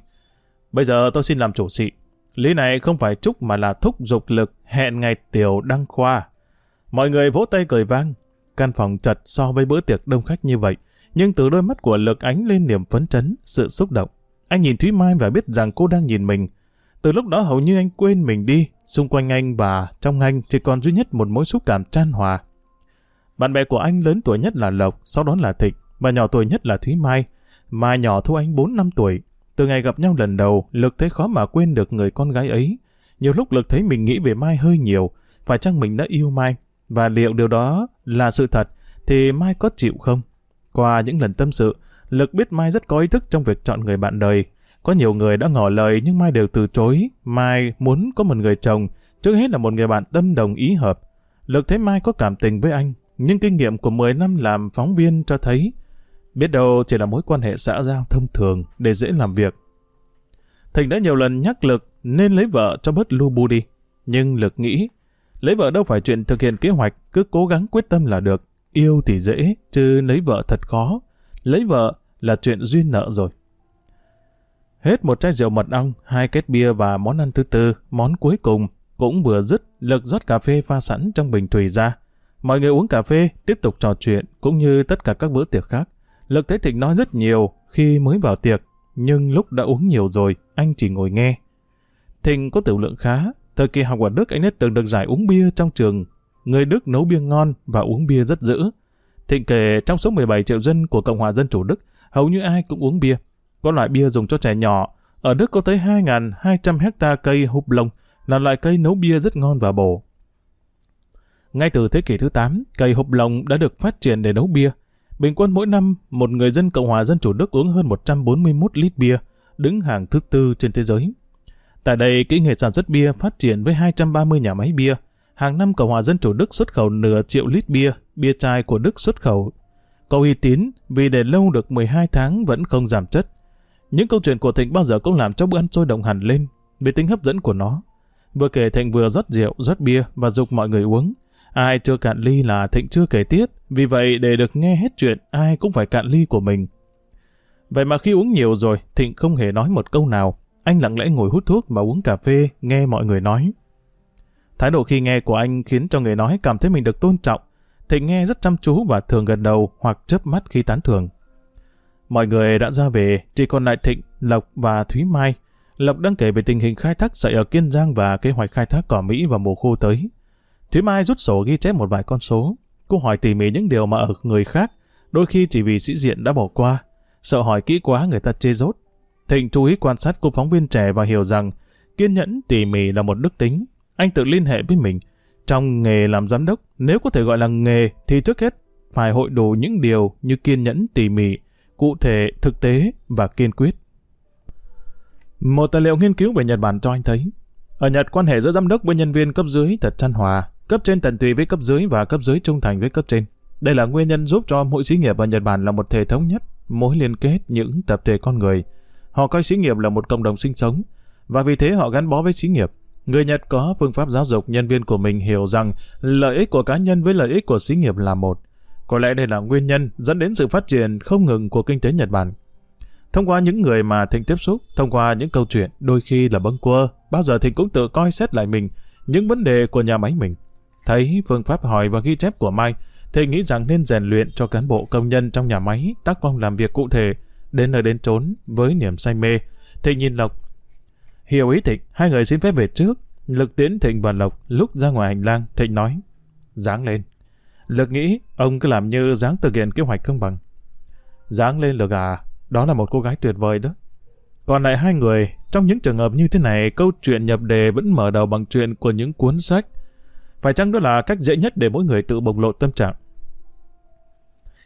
Bây giờ tôi xin làm chủ sĩ. Lý này không phải chúc mà là thúc dục lực hẹn ngày tiểu đăng khoa. Mọi người vỗ tay cười vang. Căn phòng chật so với bữa tiệc đông khách như vậy, nhưng từ đôi mắt của lực ánh lên niềm phấn chấn, sự xúc động. Anh nhìn Thúy Mai và biết rằng cô đang nhìn mình. Từ lúc đó hầu như anh quên mình đi, xung quanh anh và trong anh chỉ còn duy nhất một mối xúc cảm chan hòa. Bạn bè của anh lớn tuổi nhất là Lộc, sau đó là Thịnh, và nhỏ tuổi nhất là Thúy Mai. Mai nhỏ thu anh 4 năm tuổi. Từ ngày gặp nhau lần đầu, Lực thấy khó mà quên được người con gái ấy. Nhiều lúc Lực thấy mình nghĩ về Mai hơi nhiều, phải chăng mình đã yêu Mai? Và liệu điều đó là sự thật, thì Mai có chịu không? Qua những lần tâm sự, Lực biết Mai rất có ý thức trong việc chọn người bạn đời. Có nhiều người đã ngỏ lời nhưng Mai đều từ chối. Mai muốn có một người chồng, trước hết là một người bạn tâm đồng ý hợp. Lực thấy Mai có cảm tình với anh, nhưng kinh nghiệm của 10 năm làm phóng viên cho thấy biết đâu chỉ là mối quan hệ xã giao thông thường để dễ làm việc. Thịnh đã nhiều lần nhắc Lực nên lấy vợ cho bớt lu bu đi. Nhưng Lực nghĩ, lấy vợ đâu phải chuyện thực hiện kế hoạch, cứ cố gắng quyết tâm là được. Yêu thì dễ, chứ lấy vợ thật khó. Lấy vợ là chuyện duyên nợ rồi. Hết một chai rượu mật ong, hai két bia và món ăn thứ tư, món cuối cùng, cũng vừa dứt, Lực rót cà phê pha sẵn trong bình thủy ra. Mọi người uống cà phê, tiếp tục trò chuyện, cũng như tất cả các bữa tiệc khác. Lực Thế Thịnh nói rất nhiều khi mới vào tiệc, nhưng lúc đã uống nhiều rồi, anh chỉ ngồi nghe. Thịnh có tiểu lượng khá, thời kỳ học ở Đức anh ấy từng được giải uống bia trong trường. Người Đức nấu bia ngon và uống bia rất dữ. Thịnh kể trong số 17 triệu dân của Cộng hòa Dân Chủ Đức, hầu như ai cũng uống bia. Có loại bia dùng cho trẻ nhỏ, ở Đức có tới 2.200 hecta cây húp lông, là loại cây nấu bia rất ngon và bổ. Ngay từ thế kỷ thứ 8, cây húp lồng đã được phát triển để nấu bia. Bình quân mỗi năm, một người dân Cộng hòa Dân Chủ Đức uống hơn 141 lít bia, đứng hàng thứ tư trên thế giới. Tại đây, kỹ nghệ sản xuất bia phát triển với 230 nhà máy bia. Hàng năm Cộng hòa Dân Chủ Đức xuất khẩu nửa triệu lít bia, bia chai của Đức xuất khẩu. Có uy tín vì để lâu được 12 tháng vẫn không giảm chất. Những câu chuyện của Thịnh bao giờ cũng làm cho bữa ăn sôi động hẳn lên vì tính hấp dẫn của nó. Vừa kể Thịnh vừa rót rượu, rót bia và dục mọi người uống. Ai chưa cạn ly là Thịnh chưa kể tiếp, vì vậy để được nghe hết chuyện, ai cũng phải cạn ly của mình. Vậy mà khi uống nhiều rồi, Thịnh không hề nói một câu nào. Anh lặng lẽ ngồi hút thuốc và uống cà phê, nghe mọi người nói. Thái độ khi nghe của anh khiến cho người nói cảm thấy mình được tôn trọng. Thịnh nghe rất chăm chú và thường gần đầu hoặc chớp mắt khi tán thưởng. Mọi người đã ra về, chỉ còn lại Thịnh, Lộc và Thúy Mai. Lộc đang kể về tình hình khai thác sậy ở Kiên Giang và kế hoạch khai thác cỏ Mỹ vào mùa khô tới. Thúy Mai rút sổ ghi chép một vài con số. Cô hỏi tỉ mỉ những điều mà ở người khác, đôi khi chỉ vì sĩ diện đã bỏ qua. Sợ hỏi kỹ quá người ta chê rốt. Thịnh chú ý quan sát cô phóng viên trẻ và hiểu rằng kiên nhẫn tỉ mỉ là một đức tính. Anh tự liên hệ với mình. Trong nghề làm giám đốc, nếu có thể gọi là nghề thì trước hết phải hội đủ những điều như kiên nhẫn tỉ mỉ, cụ thể, thực tế và kiên quyết. Một tài liệu nghiên cứu về Nhật Bản cho anh thấy, ở Nhật quan hệ giữa giám đốc với nhân viên cấp dưới thật chăn hòa, Cấp trên tận tùy với cấp dưới và cấp dưới trung thành với cấp trên. Đây là nguyên nhân giúp cho mỗi xí nghiệp ở Nhật Bản là một thể thống nhất, mối liên kết những tập thể con người. Họ coi xí nghiệp là một cộng đồng sinh sống, và vì thế họ gắn bó với xí nghiệp. Người Nhật có phương pháp giáo dục nhân viên của mình hiểu rằng lợi ích của cá nhân với lợi ích của xí nghiệp là một. Có lẽ đây là nguyên nhân dẫn đến sự phát triển không ngừng của kinh tế Nhật Bản. Thông qua những người mà Thịnh tiếp xúc, thông qua những câu chuyện đôi khi là bâng quơ, bao giờ Thịnh cũng tự coi xét lại mình, những vấn đề của nhà máy mình. Thấy phương pháp hỏi và ghi chép của Mai, thịnh nghĩ rằng nên rèn luyện cho cán bộ công nhân trong nhà máy tác phong làm việc cụ thể, đến nơi đến trốn với niềm say mê. Thịnh nhìn Lộc. Hiểu ý Thịnh, hai người xin phép về trước. Lực tiến Thịnh và Lộc lúc ra ngoài hành lang, Thịnh nói. Dáng lên. Lực nghĩ ông cứ làm như dáng thực hiện kế hoạch công bằng. Dáng lên Lực à, đó là một cô gái tuyệt vời đó. Còn lại hai người Trong những trường hợp như thế này, câu chuyện nhập đề vẫn mở đầu bằng chuyện của những cuốn sách. Phải chăng đó là cách dễ nhất để mỗi người tự bộc lộ tâm trạng?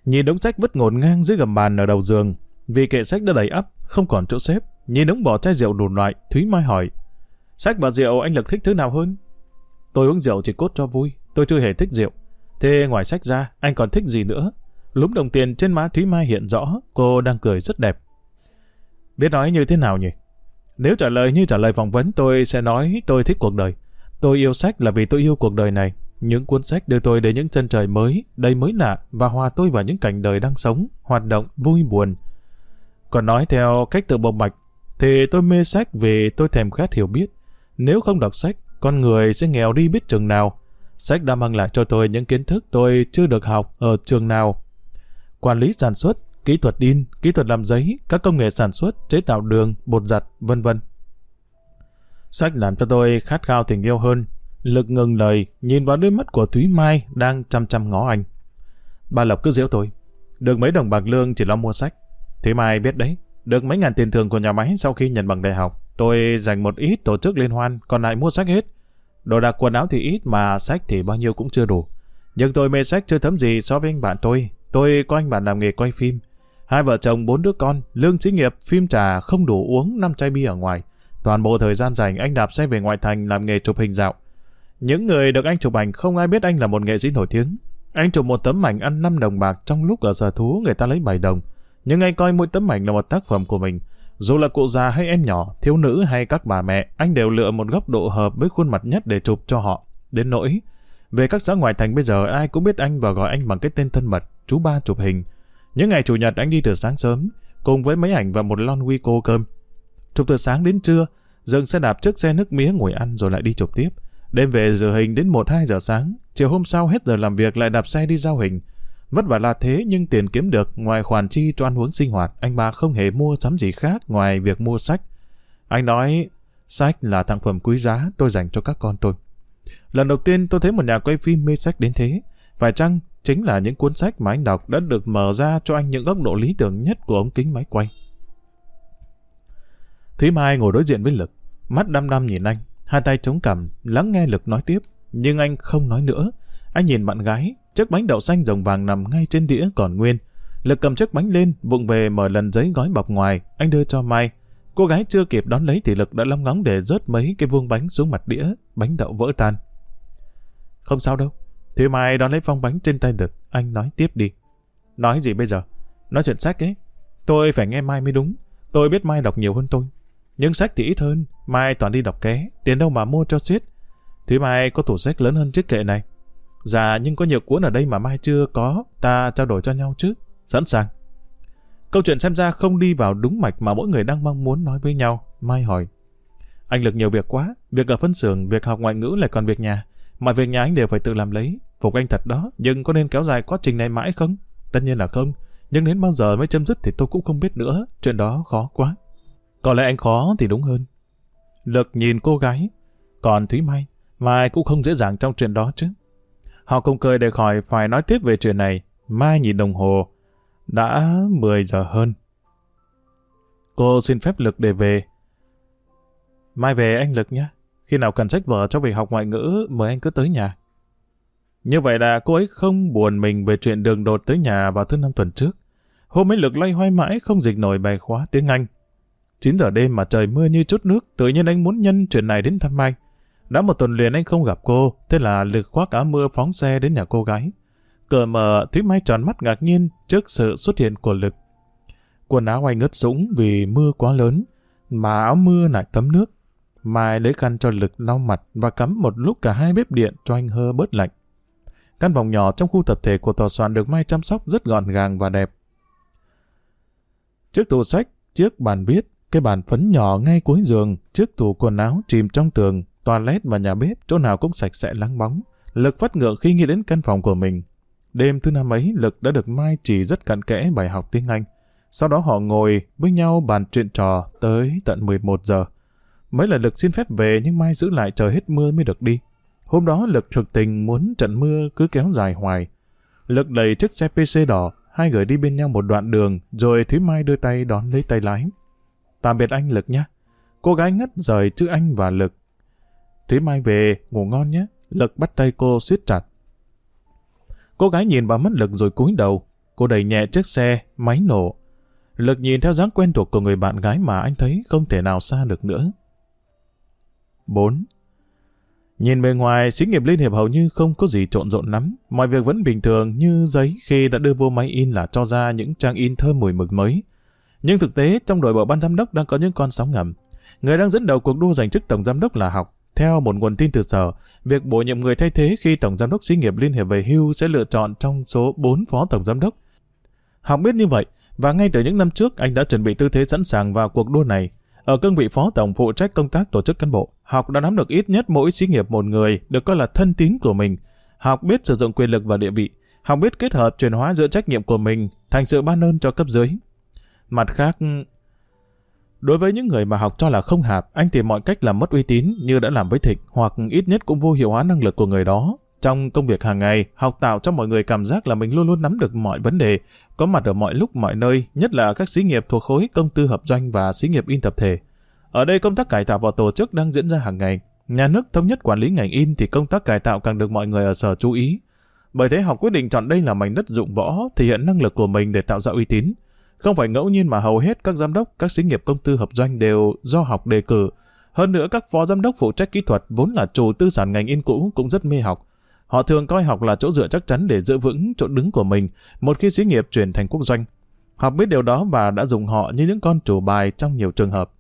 Nhìn đống sách vứt ngổn ngang dưới gầm bàn ở đầu giường, vì kệ sách đã đầy ắp, không còn chỗ xếp. Nhìn đống bỏ chai rượu đủ loại, Thúy Mai hỏi. Sách và rượu anh Lực thích thứ nào hơn? Tôi uống rượu chỉ cốt cho vui, tôi chưa hề thích rượu. Thế ngoài sách ra, anh còn thích gì nữa? Lúm đồng tiền trên má Thúy Mai hiện rõ, cô đang cười rất đẹp. Biết nói như thế nào nhỉ? Nếu trả lời như trả lời phỏng vấn, tôi sẽ nói tôi thích cuộc đời. Tôi yêu sách là vì tôi yêu cuộc đời này. Những cuốn sách đưa tôi đến những chân trời mới, đầy mới lạ và hòa tôi vào những cảnh đời đang sống, hoạt động, vui buồn. Còn nói theo cách tự bộc bạch, thì tôi mê sách vì tôi thèm khát hiểu biết. Nếu không đọc sách, con người sẽ nghèo đi biết chừng nào. Sách đã mang lại cho tôi những kiến thức tôi chưa được học ở trường nào. Quản lý sản xuất, kỹ thuật in, kỹ thuật làm giấy, các công nghệ sản xuất, chế tạo đường, bột giặt, vân vân. Sách làm cho tôi khát khao tình yêu hơn. Lực ngừng lời, nhìn vào đôi mắt của Thúy Mai đang chăm chăm ngó anh. Bà Lộc cứ giễu tôi. Được mấy đồng bạc lương chỉ lo mua sách. Thúy Mai biết đấy. Được mấy ngàn tiền thưởng của nhà máy sau khi nhận bằng đại học. Tôi dành một ít tổ chức liên hoan, còn lại mua sách hết. Đồ đạc quần áo thì ít mà sách thì bao nhiêu cũng chưa đủ. Nhưng tôi mê sách chưa thấm gì so với anh bạn tôi. Tôi có anh bạn làm nghề quay phim. Hai vợ chồng bốn đứa con, lương chính nghiệp, phim trà không đủ uống năm chai bia ở ngoài. Toàn bộ thời gian rảnh anh đạp xe về ngoại thành làm nghề chụp hình dạo. Những người được anh chụp ảnh không ai biết anh là một nghệ sĩ nổi tiếng. Anh chụp một tấm ảnh ăn 5 đồng bạc trong lúc ở giờ thú người ta lấy 7 đồng. Nhưng anh coi mỗi tấm ảnh là một tác phẩm của mình. Dù là cụ già hay em nhỏ, thiếu nữ hay các bà mẹ, anh đều lựa một góc độ hợp với khuôn mặt nhất để chụp cho họ. Đến nỗi, về các xã ngoại thành bây giờ ai cũng biết anh và gọi anh bằng cái tên thân mật, chú ba chụp hình. Những ngày chủ nhật anh đi từ sáng sớm, cùng với mấy ảnh và một lon quy cô cơm. Chụp từ sáng đến trưa, dừng xe đạp trước xe nước mía ngồi ăn rồi lại đi chụp tiếp. Đêm về giờ hình đến 1-2 giờ sáng, chiều hôm sau hết giờ làm việc lại đạp xe đi giao hình. Vất vả là thế nhưng tiền kiếm được ngoài khoản chi cho ăn uống sinh hoạt, anh ba không hề mua sắm gì khác ngoài việc mua sách. Anh nói, sách là tặng phẩm quý giá tôi dành cho các con tôi. Lần đầu tiên tôi thấy một nhà quay phim mê sách đến thế. Phải chăng chính là những cuốn sách mà anh đọc đã được mở ra cho anh những góc độ lý tưởng nhất của ống kính máy quay. Thúy Mai ngồi đối diện với Lực, mắt đăm đăm nhìn anh, hai tay chống cằm, lắng nghe Lực nói tiếp, nhưng anh không nói nữa. Anh nhìn bạn gái, chiếc bánh đậu xanh rồng vàng nằm ngay trên đĩa còn nguyên. Lực cầm chiếc bánh lên, vụng về mở lần giấy gói bọc ngoài, anh đưa cho Mai. Cô gái chưa kịp đón lấy thì Lực đã lóng ngóng để rớt mấy cái vuông bánh xuống mặt đĩa, bánh đậu vỡ tan. Không sao đâu. Thúy Mai đón lấy phong bánh trên tay Lực, anh nói tiếp đi. Nói gì bây giờ? Nói chuyện sách ấy. Tôi phải nghe Mai mới đúng. Tôi biết Mai đọc nhiều hơn tôi. Nhưng sách thì ít hơn, Mai toàn đi đọc ké, tiền đâu mà mua cho xiết. Thúy Mai có tủ sách lớn hơn chiếc kệ này. Dạ, nhưng có nhiều cuốn ở đây mà Mai chưa có, ta trao đổi cho nhau chứ. Sẵn sàng. Câu chuyện xem ra không đi vào đúng mạch mà mỗi người đang mong muốn nói với nhau. Mai hỏi. Anh lực nhiều việc quá, việc ở phân xưởng, việc học ngoại ngữ lại còn việc nhà. Mọi việc nhà anh đều phải tự làm lấy. Phục anh thật đó, nhưng có nên kéo dài quá trình này mãi không? Tất nhiên là không. Nhưng đến bao giờ mới chấm dứt thì tôi cũng không biết nữa. Chuyện đó khó quá. Có lẽ anh khó thì đúng hơn. Lực nhìn cô gái. Còn Thúy Mai, Mai cũng không dễ dàng trong chuyện đó chứ. Họ cùng cười để khỏi phải nói tiếp về chuyện này. Mai nhìn đồng hồ. Đã 10 giờ hơn. Cô xin phép Lực để về. Mai về anh Lực nhé. Khi nào cần sách vở cho việc học ngoại ngữ, mời anh cứ tới nhà. Như vậy là cô ấy không buồn mình về chuyện đường đột tới nhà vào thứ năm tuần trước. Hôm ấy Lực lay hoay mãi không dịch nổi bài khóa tiếng Anh. 9 giờ đêm mà trời mưa như chút nước, tự nhiên anh muốn nhân chuyện này đến thăm anh. Đã một tuần liền anh không gặp cô, thế là lực khoác áo mưa phóng xe đến nhà cô gái. Cửa mở, Thúy Mai tròn mắt ngạc nhiên trước sự xuất hiện của lực. Quần áo anh ướt sũng vì mưa quá lớn, mà áo mưa lại thấm nước. Mai lấy khăn cho lực lau mặt và cắm một lúc cả hai bếp điện cho anh hơ bớt lạnh. Căn phòng nhỏ trong khu tập thể của tòa soạn được Mai chăm sóc rất gọn gàng và đẹp. Trước tủ sách, chiếc bàn viết, cái bàn phấn nhỏ ngay cuối giường, trước tủ quần áo chìm trong tường, toilet và nhà bếp, chỗ nào cũng sạch sẽ lắng bóng. Lực phát ngựa khi nghĩ đến căn phòng của mình. Đêm thứ năm ấy, Lực đã được Mai chỉ rất cặn kẽ bài học tiếng Anh. Sau đó họ ngồi với nhau bàn chuyện trò tới tận 11 giờ. Mấy lần Lực xin phép về nhưng Mai giữ lại trời hết mưa mới được đi. Hôm đó Lực thực tình muốn trận mưa cứ kéo dài hoài. Lực đẩy chiếc xe PC đỏ, hai người đi bên nhau một đoạn đường, rồi Thúy Mai đưa tay đón lấy tay lái. Tạm biệt anh Lực nhé. cô gái ngất rời chữ anh và Lực thế Mai về, ngủ ngon nhé. Lực bắt tay cô siết chặt. Cô gái nhìn vào mất Lực rồi cúi đầu. Cô đẩy nhẹ chiếc xe, máy nổ. Lực nhìn theo dáng quen thuộc của người bạn gái mà anh thấy không thể nào xa được nữa. 4. Nhìn bề ngoài, xí nghiệp Liên Hiệp hầu như không có gì trộn rộn lắm. Mọi việc vẫn bình thường như giấy khi đã đưa vô máy in là cho ra những trang in thơm mùi mực mới. Nhưng thực tế, trong đội bộ ban giám đốc đang có những con sóng ngầm. Người đang dẫn đầu cuộc đua giành chức tổng giám đốc là học. Theo một nguồn tin từ sở, việc bổ nhiệm người thay thế khi tổng giám đốc xí nghiệp Liên Hiệp về hưu sẽ lựa chọn trong số 4 phó tổng giám đốc. Học biết như vậy, và ngay từ những năm trước anh đã chuẩn bị tư thế sẵn sàng vào cuộc đua này. Ở cương vị phó tổng phụ trách công tác tổ chức cán bộ, học đã nắm được ít nhất mỗi xí nghiệp một người được coi là thân tín của mình. Học biết sử dụng quyền lực và địa vị. Học biết kết hợp chuyển hóa giữa trách nhiệm của mình thành sự ban ơn cho cấp dưới. Mặt khác, đối với những người mà học cho là không hạp, anh tìm mọi cách làm mất uy tín như đã làm với Thịnh hoặc ít nhất cũng vô hiệu hóa năng lực của người đó. Trong công việc hàng ngày, học tạo cho mọi người cảm giác là mình luôn luôn nắm được mọi vấn đề, có mặt ở mọi lúc mọi nơi, nhất là các xí nghiệp thuộc khối công tư hợp doanh và xí nghiệp in tập thể. Ở đây công tác cải tạo vào tổ chức đang diễn ra hàng ngày. Nhà nước thống nhất quản lý ngành in thì công tác cải tạo càng được mọi người ở sở chú ý. Bởi thế học quyết định chọn đây là mảnh đất dụng võ, thể hiện năng lực của mình để tạo ra uy tín. Không phải ngẫu nhiên mà hầu hết các giám đốc, các xí nghiệp công tư hợp doanh đều do học đề cử. Hơn nữa các phó giám đốc phụ trách kỹ thuật vốn là chủ tư sản ngành in cũ cũng rất mê học. Họ thường coi học là chỗ dựa chắc chắn để giữ vững chỗ đứng của mình một khi xí nghiệp chuyển thành quốc doanh. Học biết điều đó và đã dùng họ như những con chủ bài trong nhiều trường hợp.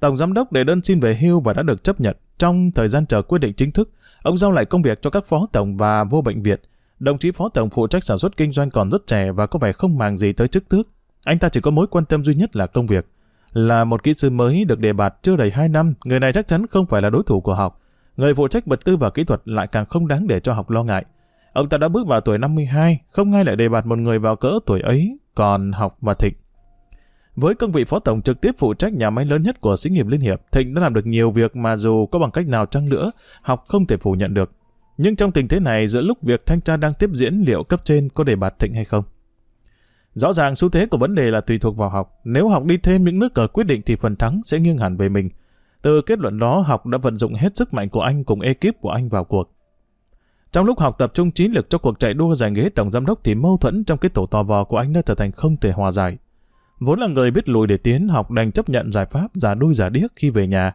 Tổng giám đốc để đơn xin về hưu và đã được chấp nhận. Trong thời gian chờ quyết định chính thức, ông giao lại công việc cho các phó tổng và vô bệnh viện. Đồng chí phó tổng phụ trách sản xuất kinh doanh còn rất trẻ và có vẻ không màng gì tới chức tước. Anh ta chỉ có mối quan tâm duy nhất là công việc. Là một kỹ sư mới được đề bạt chưa đầy 2 năm, người này chắc chắn không phải là đối thủ của học. Người phụ trách vật tư và kỹ thuật lại càng không đáng để cho học lo ngại. Ông ta đã bước vào tuổi 52, không ngay lại đề bạt một người vào cỡ tuổi ấy, còn học và thịnh. Với công vị phó tổng trực tiếp phụ trách nhà máy lớn nhất của xí nghiệp Liên Hiệp, Thịnh đã làm được nhiều việc mà dù có bằng cách nào chăng nữa, học không thể phủ nhận được. Nhưng trong tình thế này, giữa lúc việc thanh tra đang tiếp diễn liệu cấp trên có đề bạt Thịnh hay không? Rõ ràng xu thế của vấn đề là tùy thuộc vào học. Nếu học đi thêm những nước cờ quyết định thì phần thắng sẽ nghiêng hẳn về mình. Từ kết luận đó, học đã vận dụng hết sức mạnh của anh cùng ekip của anh vào cuộc. Trong lúc học tập trung chiến lực cho cuộc chạy đua giành ghế tổng giám đốc thì mâu thuẫn trong cái tổ tò vò của anh đã trở thành không thể hòa giải. Vốn là người biết lùi để tiến, học đành chấp nhận giải pháp giả đuôi giả điếc khi về nhà.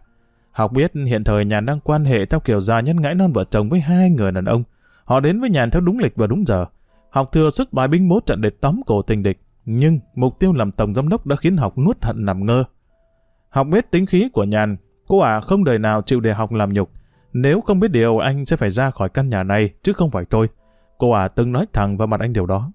Học biết hiện thời nhàn đang quan hệ theo kiểu già nhân ngãi non vợ chồng với hai người đàn ông. Họ đến với nhàn theo đúng lịch và đúng giờ. Học thừa sức bài binh bố trận để tóm cổ tình địch. Nhưng mục tiêu làm tổng giám đốc đã khiến học nuốt hận nằm ngơ. Học biết tính khí của nhàn, cô ả không đời nào chịu để học làm nhục. Nếu không biết điều anh sẽ phải ra khỏi căn nhà này chứ không phải tôi. Cô ả từng nói thẳng vào mặt anh điều đó.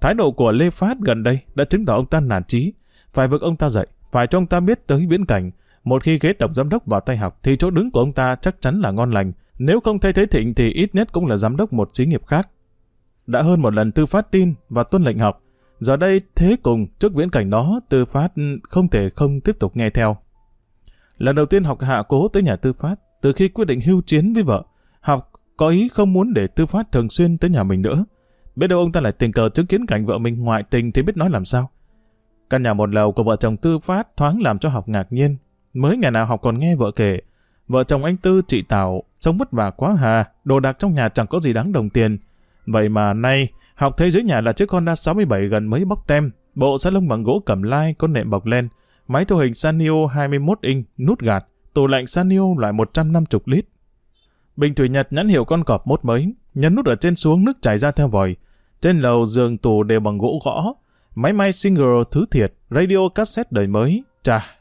Thái độ của Lê Phát gần đây đã chứng tỏ ông ta nản trí, phải vực ông ta dậy, phải cho ông ta biết tới viễn cảnh. Một khi ghế tổng giám đốc vào tay học, thì chỗ đứng của ông ta chắc chắn là ngon lành. Nếu không thay thế Thịnh thì ít nhất cũng là giám đốc một xí nghiệp khác. Đã hơn một lần Tư Phát tin và tuân lệnh học. Giờ đây thế cùng trước viễn cảnh đó, Tư Phát không thể không tiếp tục nghe theo. Lần đầu tiên học hạ cố tới nhà Tư Phát, từ khi quyết định hưu chiến với vợ. Học có ý không muốn để Tư Phát thường xuyên tới nhà mình nữa. Biết đâu ông ta lại tình cờ chứng kiến cảnh vợ mình ngoại tình thì biết nói làm sao. Căn nhà một lầu của vợ chồng Tư Phát thoáng làm cho học ngạc nhiên. Mới ngày nào học còn nghe vợ kể, vợ chồng anh Tư chị Tảo sống vất vả quá hà, đồ đạc trong nhà chẳng có gì đáng đồng tiền. Vậy mà nay, học thấy dưới nhà là chiếc Honda 67 gần mới bóc tem, bộ xe lông bằng gỗ cẩm lai có nệm bọc len, máy thu hình Sanio 21 inch, nút gạt, tủ lạnh Sanio loại 150 lít. Bình thủy nhật nhãn hiệu con cọp mốt mới, nhấn nút ở trên xuống nước chảy ra theo vòi. Trên lầu giường tủ đều bằng gỗ gõ, máy may single thứ thiệt, radio cassette đời mới, chà.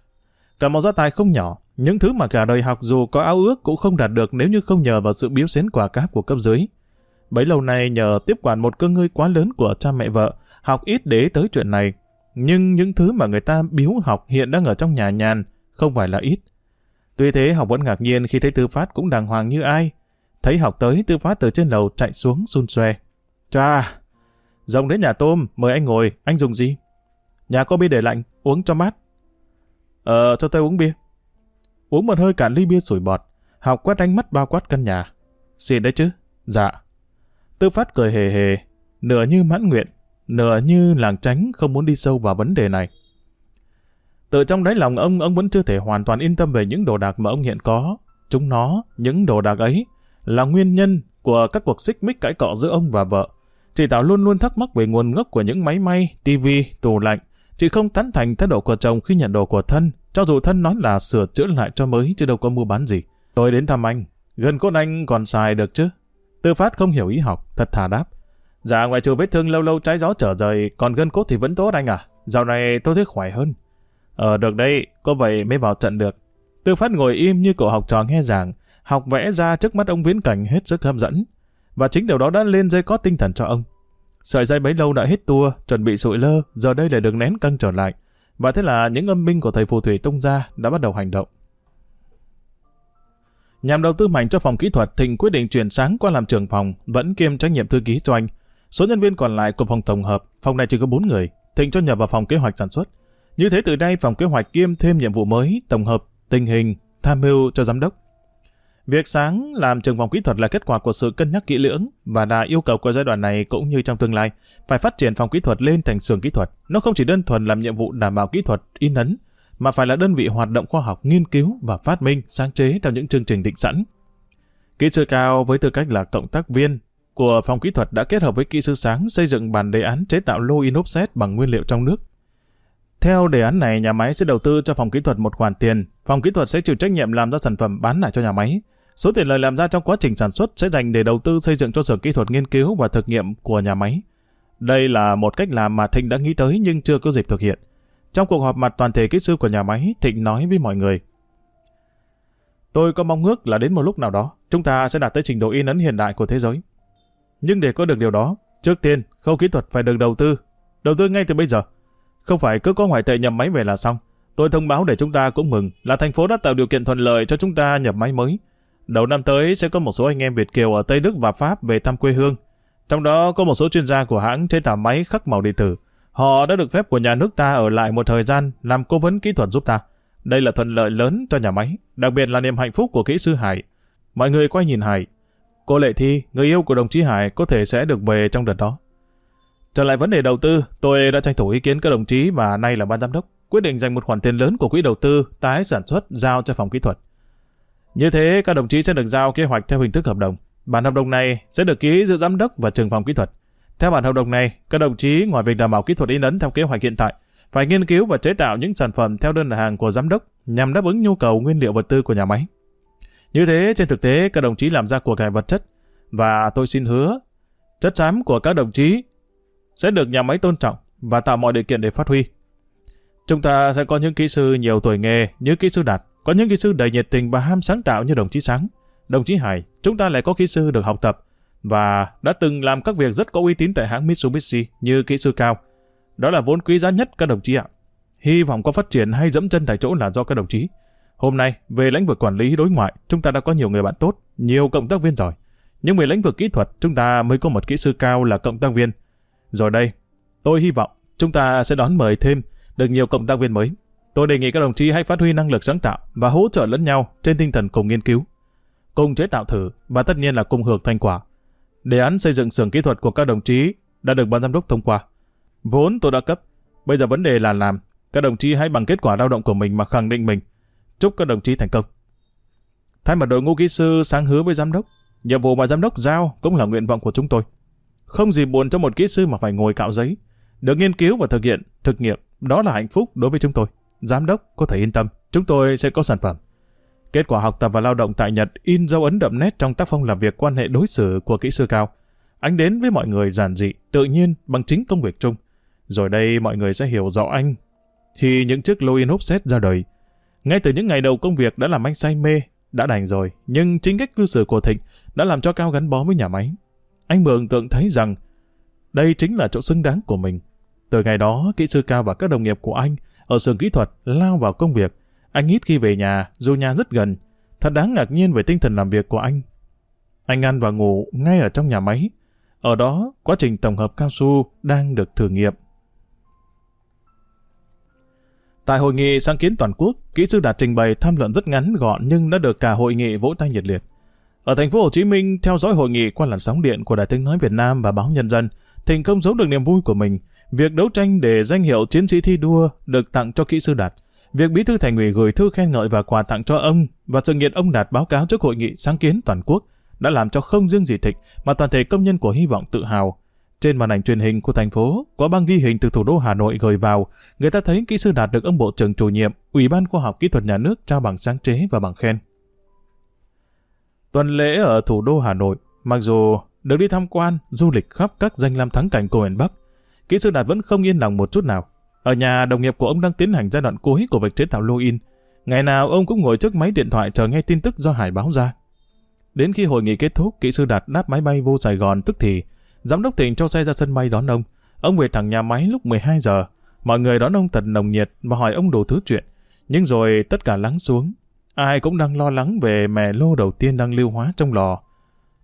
Cả một gia tài không nhỏ, những thứ mà cả đời học dù có áo ước cũng không đạt được nếu như không nhờ vào sự biếu xén quà cáp của cấp dưới. Bấy lâu nay nhờ tiếp quản một cơ ngơi quá lớn của cha mẹ vợ, học ít để tới chuyện này. Nhưng những thứ mà người ta biếu học hiện đang ở trong nhà nhàn, không phải là ít. Tuy thế học vẫn ngạc nhiên khi thấy Tư Phát cũng đàng hoàng như ai. Thấy học tới Tư Phát từ trên lầu chạy xuống xun xoe. Cha, Rồng đến nhà tôm, mời anh ngồi, anh dùng gì? Nhà có bia để lạnh, uống cho mát. Ờ, cho tôi uống bia. Uống một hơi cạn ly bia sủi bọt, học quét ánh mắt bao quát căn nhà. Xin đấy chứ? Dạ. Tư phát cười hề hề, nửa như mãn nguyện, nửa như làng tránh không muốn đi sâu vào vấn đề này. Tự trong đáy lòng ông, ông vẫn chưa thể hoàn toàn yên tâm về những đồ đạc mà ông hiện có. Chúng nó, những đồ đạc ấy, là nguyên nhân của các cuộc xích mích cãi cọ giữa ông và vợ. Chị Tảo luôn luôn thắc mắc về nguồn gốc của những máy may, tivi, tủ lạnh. Chị không tán thành thái độ của chồng khi nhận đồ của thân, cho dù thân nói là sửa chữa lại cho mới chứ đâu có mua bán gì. Tôi đến thăm anh, gần cốt anh còn xài được chứ? Tư Phát không hiểu ý học, thật thà đáp. Dạ ngoài trừ vết thương lâu lâu trái gió trở rời, còn gân cốt thì vẫn tốt anh à. Dạo này tôi thấy khỏe hơn. Ờ được đây, có vậy mới vào trận được. Tư Phát ngồi im như cậu học trò nghe giảng, học vẽ ra trước mắt ông Viễn Cảnh hết sức hấp dẫn. Và chính điều đó đã lên dây có tinh thần cho ông. Sợi dây bấy lâu đã hết tua, chuẩn bị sụi lơ, giờ đây lại được nén căng trở lại. Và thế là những âm binh của thầy phù thủy tung ra đã bắt đầu hành động. Nhằm đầu tư mạnh cho phòng kỹ thuật, Thịnh quyết định chuyển sáng qua làm trưởng phòng, vẫn kiêm trách nhiệm thư ký cho anh. Số nhân viên còn lại của phòng tổng hợp, phòng này chỉ có 4 người, Thịnh cho nhập vào phòng kế hoạch sản xuất. Như thế từ đây phòng kế hoạch kiêm thêm nhiệm vụ mới, tổng hợp, tình hình, tham mưu cho giám đốc. Việc sáng làm trường phòng kỹ thuật là kết quả của sự cân nhắc kỹ lưỡng và là yêu cầu của giai đoạn này cũng như trong tương lai, phải phát triển phòng kỹ thuật lên thành xưởng kỹ thuật. Nó không chỉ đơn thuần làm nhiệm vụ đảm bảo kỹ thuật, in ấn, mà phải là đơn vị hoạt động khoa học, nghiên cứu và phát minh, sáng chế theo những chương trình định sẵn. Kỹ sư cao với tư cách là cộng tác viên của phòng kỹ thuật đã kết hợp với kỹ sư sáng xây dựng bản đề án chế tạo lô in offset bằng nguyên liệu trong nước. Theo đề án này, nhà máy sẽ đầu tư cho phòng kỹ thuật một khoản tiền, phòng kỹ thuật sẽ chịu trách nhiệm làm ra sản phẩm bán lại cho nhà máy. Số tiền lời làm ra trong quá trình sản xuất sẽ dành để đầu tư xây dựng cho sở kỹ thuật nghiên cứu và thực nghiệm của nhà máy. Đây là một cách làm mà Thịnh đã nghĩ tới nhưng chưa có dịp thực hiện. Trong cuộc họp mặt toàn thể kỹ sư của nhà máy, Thịnh nói với mọi người. Tôi có mong ước là đến một lúc nào đó, chúng ta sẽ đạt tới trình độ in ấn hiện đại của thế giới. Nhưng để có được điều đó, trước tiên, khâu kỹ thuật phải được đầu tư. Đầu tư ngay từ bây giờ. Không phải cứ có ngoại tệ nhập máy về là xong. Tôi thông báo để chúng ta cũng mừng là thành phố đã tạo điều kiện thuận lợi cho chúng ta nhập máy mới. Đầu năm tới sẽ có một số anh em Việt Kiều ở Tây Đức và Pháp về thăm quê hương. Trong đó có một số chuyên gia của hãng chế tạo máy khắc màu điện tử. Họ đã được phép của nhà nước ta ở lại một thời gian làm cố vấn kỹ thuật giúp ta. Đây là thuận lợi lớn cho nhà máy, đặc biệt là niềm hạnh phúc của kỹ sư Hải. Mọi người quay nhìn Hải. Cô Lệ Thi, người yêu của đồng chí Hải có thể sẽ được về trong đợt đó. Trở lại vấn đề đầu tư, tôi đã tranh thủ ý kiến các đồng chí và nay là ban giám đốc, quyết định dành một khoản tiền lớn của quỹ đầu tư tái sản xuất giao cho phòng kỹ thuật. Như thế, các đồng chí sẽ được giao kế hoạch theo hình thức hợp đồng. Bản hợp đồng này sẽ được ký giữa giám đốc và trưởng phòng kỹ thuật. Theo bản hợp đồng này, các đồng chí ngoài việc đảm bảo kỹ thuật in ấn theo kế hoạch hiện tại, phải nghiên cứu và chế tạo những sản phẩm theo đơn hàng của giám đốc nhằm đáp ứng nhu cầu nguyên liệu vật tư của nhà máy. Như thế, trên thực tế, các đồng chí làm ra của cải vật chất và tôi xin hứa, chất xám của các đồng chí sẽ được nhà máy tôn trọng và tạo mọi điều kiện để phát huy. Chúng ta sẽ có những kỹ sư nhiều tuổi nghề như kỹ sư Đạt, có những kỹ sư đầy nhiệt tình và ham sáng tạo như đồng chí Sáng. Đồng chí Hải, chúng ta lại có kỹ sư được học tập và đã từng làm các việc rất có uy tín tại hãng Mitsubishi như kỹ sư cao. Đó là vốn quý giá nhất các đồng chí ạ. Hy vọng có phát triển hay dẫm chân tại chỗ là do các đồng chí. Hôm nay, về lĩnh vực quản lý đối ngoại, chúng ta đã có nhiều người bạn tốt, nhiều cộng tác viên giỏi. Nhưng về lĩnh vực kỹ thuật, chúng ta mới có một kỹ sư cao là cộng tác viên. Rồi đây, tôi hy vọng chúng ta sẽ đón mời thêm được nhiều cộng tác viên mới. Tôi đề nghị các đồng chí hãy phát huy năng lực sáng tạo và hỗ trợ lẫn nhau trên tinh thần cùng nghiên cứu, cùng chế tạo thử và tất nhiên là cùng hưởng thành quả. Đề án xây dựng xưởng kỹ thuật của các đồng chí đã được ban giám đốc thông qua. Vốn tôi đã cấp, bây giờ vấn đề là làm. Các đồng chí hãy bằng kết quả lao động của mình mà khẳng định mình. Chúc các đồng chí thành công. Thay mặt đội ngũ kỹ sư sáng hứa với giám đốc, nhiệm vụ mà giám đốc giao cũng là nguyện vọng của chúng tôi. Không gì buồn cho một kỹ sư mà phải ngồi cạo giấy. Được nghiên cứu và thực hiện, thực nghiệm, đó là hạnh phúc đối với chúng tôi. Giám đốc có thể yên tâm, chúng tôi sẽ có sản phẩm. Kết quả học tập và lao động tại Nhật in dấu ấn đậm nét trong tác phong làm việc quan hệ đối xử của kỹ sư cao. Anh đến với mọi người giản dị, tự nhiên bằng chính công việc chung. Rồi đây mọi người sẽ hiểu rõ anh. Khi những chiếc lô in xét ra đời, ngay từ những ngày đầu công việc đã làm anh say mê, đã đành rồi, nhưng chính cách cư xử của Thịnh đã làm cho Cao gắn bó với nhà máy. Anh mường tượng thấy rằng đây chính là chỗ xứng đáng của mình. Từ ngày đó, kỹ sư Cao và các đồng nghiệp của anh ở xưởng kỹ thuật lao vào công việc. Anh ít khi về nhà, dù nhà rất gần. Thật đáng ngạc nhiên về tinh thần làm việc của anh. Anh ăn và ngủ ngay ở trong nhà máy. Ở đó, quá trình tổng hợp cao su đang được thử nghiệm. Tại hội nghị sáng kiến toàn quốc, kỹ sư đạt trình bày tham luận rất ngắn gọn nhưng đã được cả hội nghị vỗ tay nhiệt liệt. Ở thành phố Hồ Chí Minh, theo dõi hội nghị qua làn sóng điện của Đài Tiếng nói Việt Nam và báo Nhân dân, Thịnh không giấu được niềm vui của mình. Việc đấu tranh để danh hiệu chiến sĩ thi đua được tặng cho kỹ sư Đạt Việc bí thư thành ủy gửi thư khen ngợi và quà tặng cho ông và sự kiện ông đạt báo cáo trước hội nghị sáng kiến toàn quốc đã làm cho không riêng gì Thịnh mà toàn thể công nhân của hy vọng tự hào. Trên màn ảnh truyền hình của thành phố có băng ghi hình từ thủ đô Hà Nội gửi vào, người ta thấy kỹ sư đạt được ông bộ trưởng chủ nhiệm Ủy ban Khoa học Kỹ thuật Nhà nước trao bằng sáng chế và bằng khen. Tuần lễ ở thủ đô Hà Nội, mặc dù được đi tham quan, du lịch khắp các danh lam thắng cảnh của miền Bắc, kỹ sư Đạt vẫn không yên lòng một chút nào. Ở nhà, đồng nghiệp của ông đang tiến hành giai đoạn cuối của việc chế tạo login. Ngày nào ông cũng ngồi trước máy điện thoại chờ nghe tin tức do Hải báo ra. Đến khi hội nghị kết thúc, kỹ sư Đạt đáp máy bay vô Sài Gòn tức thì. Giám đốc tỉnh cho xe ra sân bay đón ông. Ông về thẳng nhà máy lúc 12 giờ. Mọi người đón ông thật nồng nhiệt và hỏi ông đủ thứ chuyện. Nhưng rồi tất cả lắng xuống. Ai cũng đang lo lắng về mè lô đầu tiên đang lưu hóa trong lò.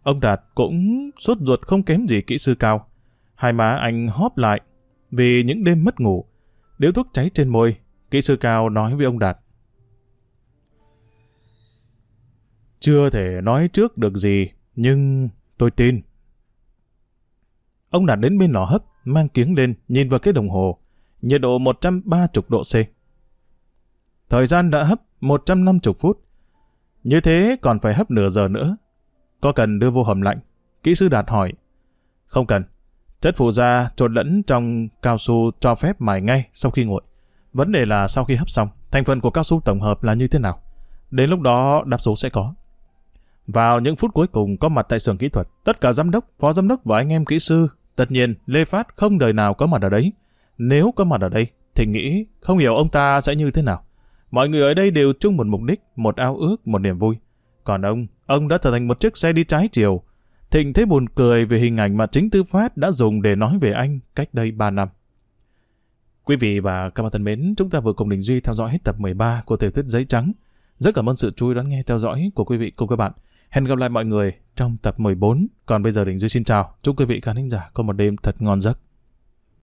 Ông Đạt cũng sốt ruột không kém gì kỹ sư cao. Hai má anh hóp lại vì những đêm mất ngủ. Điếu thuốc cháy trên môi, kỹ sư cao nói với ông Đạt. Chưa thể nói trước được gì, nhưng tôi tin. Ông Đạt đến bên lò hấp, mang kiếng lên, nhìn vào cái đồng hồ. Nhiệt độ 130 độ C. Thời gian đã hấp 150 phút. Như thế còn phải hấp nửa giờ nữa. Có cần đưa vô hầm lạnh? Kỹ sư Đạt hỏi. Không cần. Chất phụ da trộn lẫn trong cao su cho phép mài ngay sau khi nguội. Vấn đề là sau khi hấp xong, thành phần của cao su tổng hợp là như thế nào? Đến lúc đó đáp số sẽ có. Vào những phút cuối cùng có mặt tại xưởng kỹ thuật, tất cả giám đốc, phó giám đốc và anh em kỹ sư, tất nhiên Lê Phát không đời nào có mặt ở đấy. Nếu có mặt ở đây, thì nghĩ không hiểu ông ta sẽ như thế nào. Mọi người ở đây đều chung một mục đích, một ao ước, một niềm vui. Còn ông, ông đã trở thành một chiếc xe đi trái chiều. Thịnh thấy buồn cười về hình ảnh mà chính Tư Phát đã dùng để nói về anh cách đây 3 năm. Quý vị và các bạn thân mến, chúng ta vừa cùng Đình Duy theo dõi hết tập 13 của tiểu thuyết Giấy Trắng. Rất cảm ơn sự chú ý đón nghe theo dõi của quý vị cùng các bạn. Hẹn gặp lại mọi người trong tập 14. Còn bây giờ Đình Duy xin chào. Chúc quý vị khán giả có một đêm thật ngon giấc.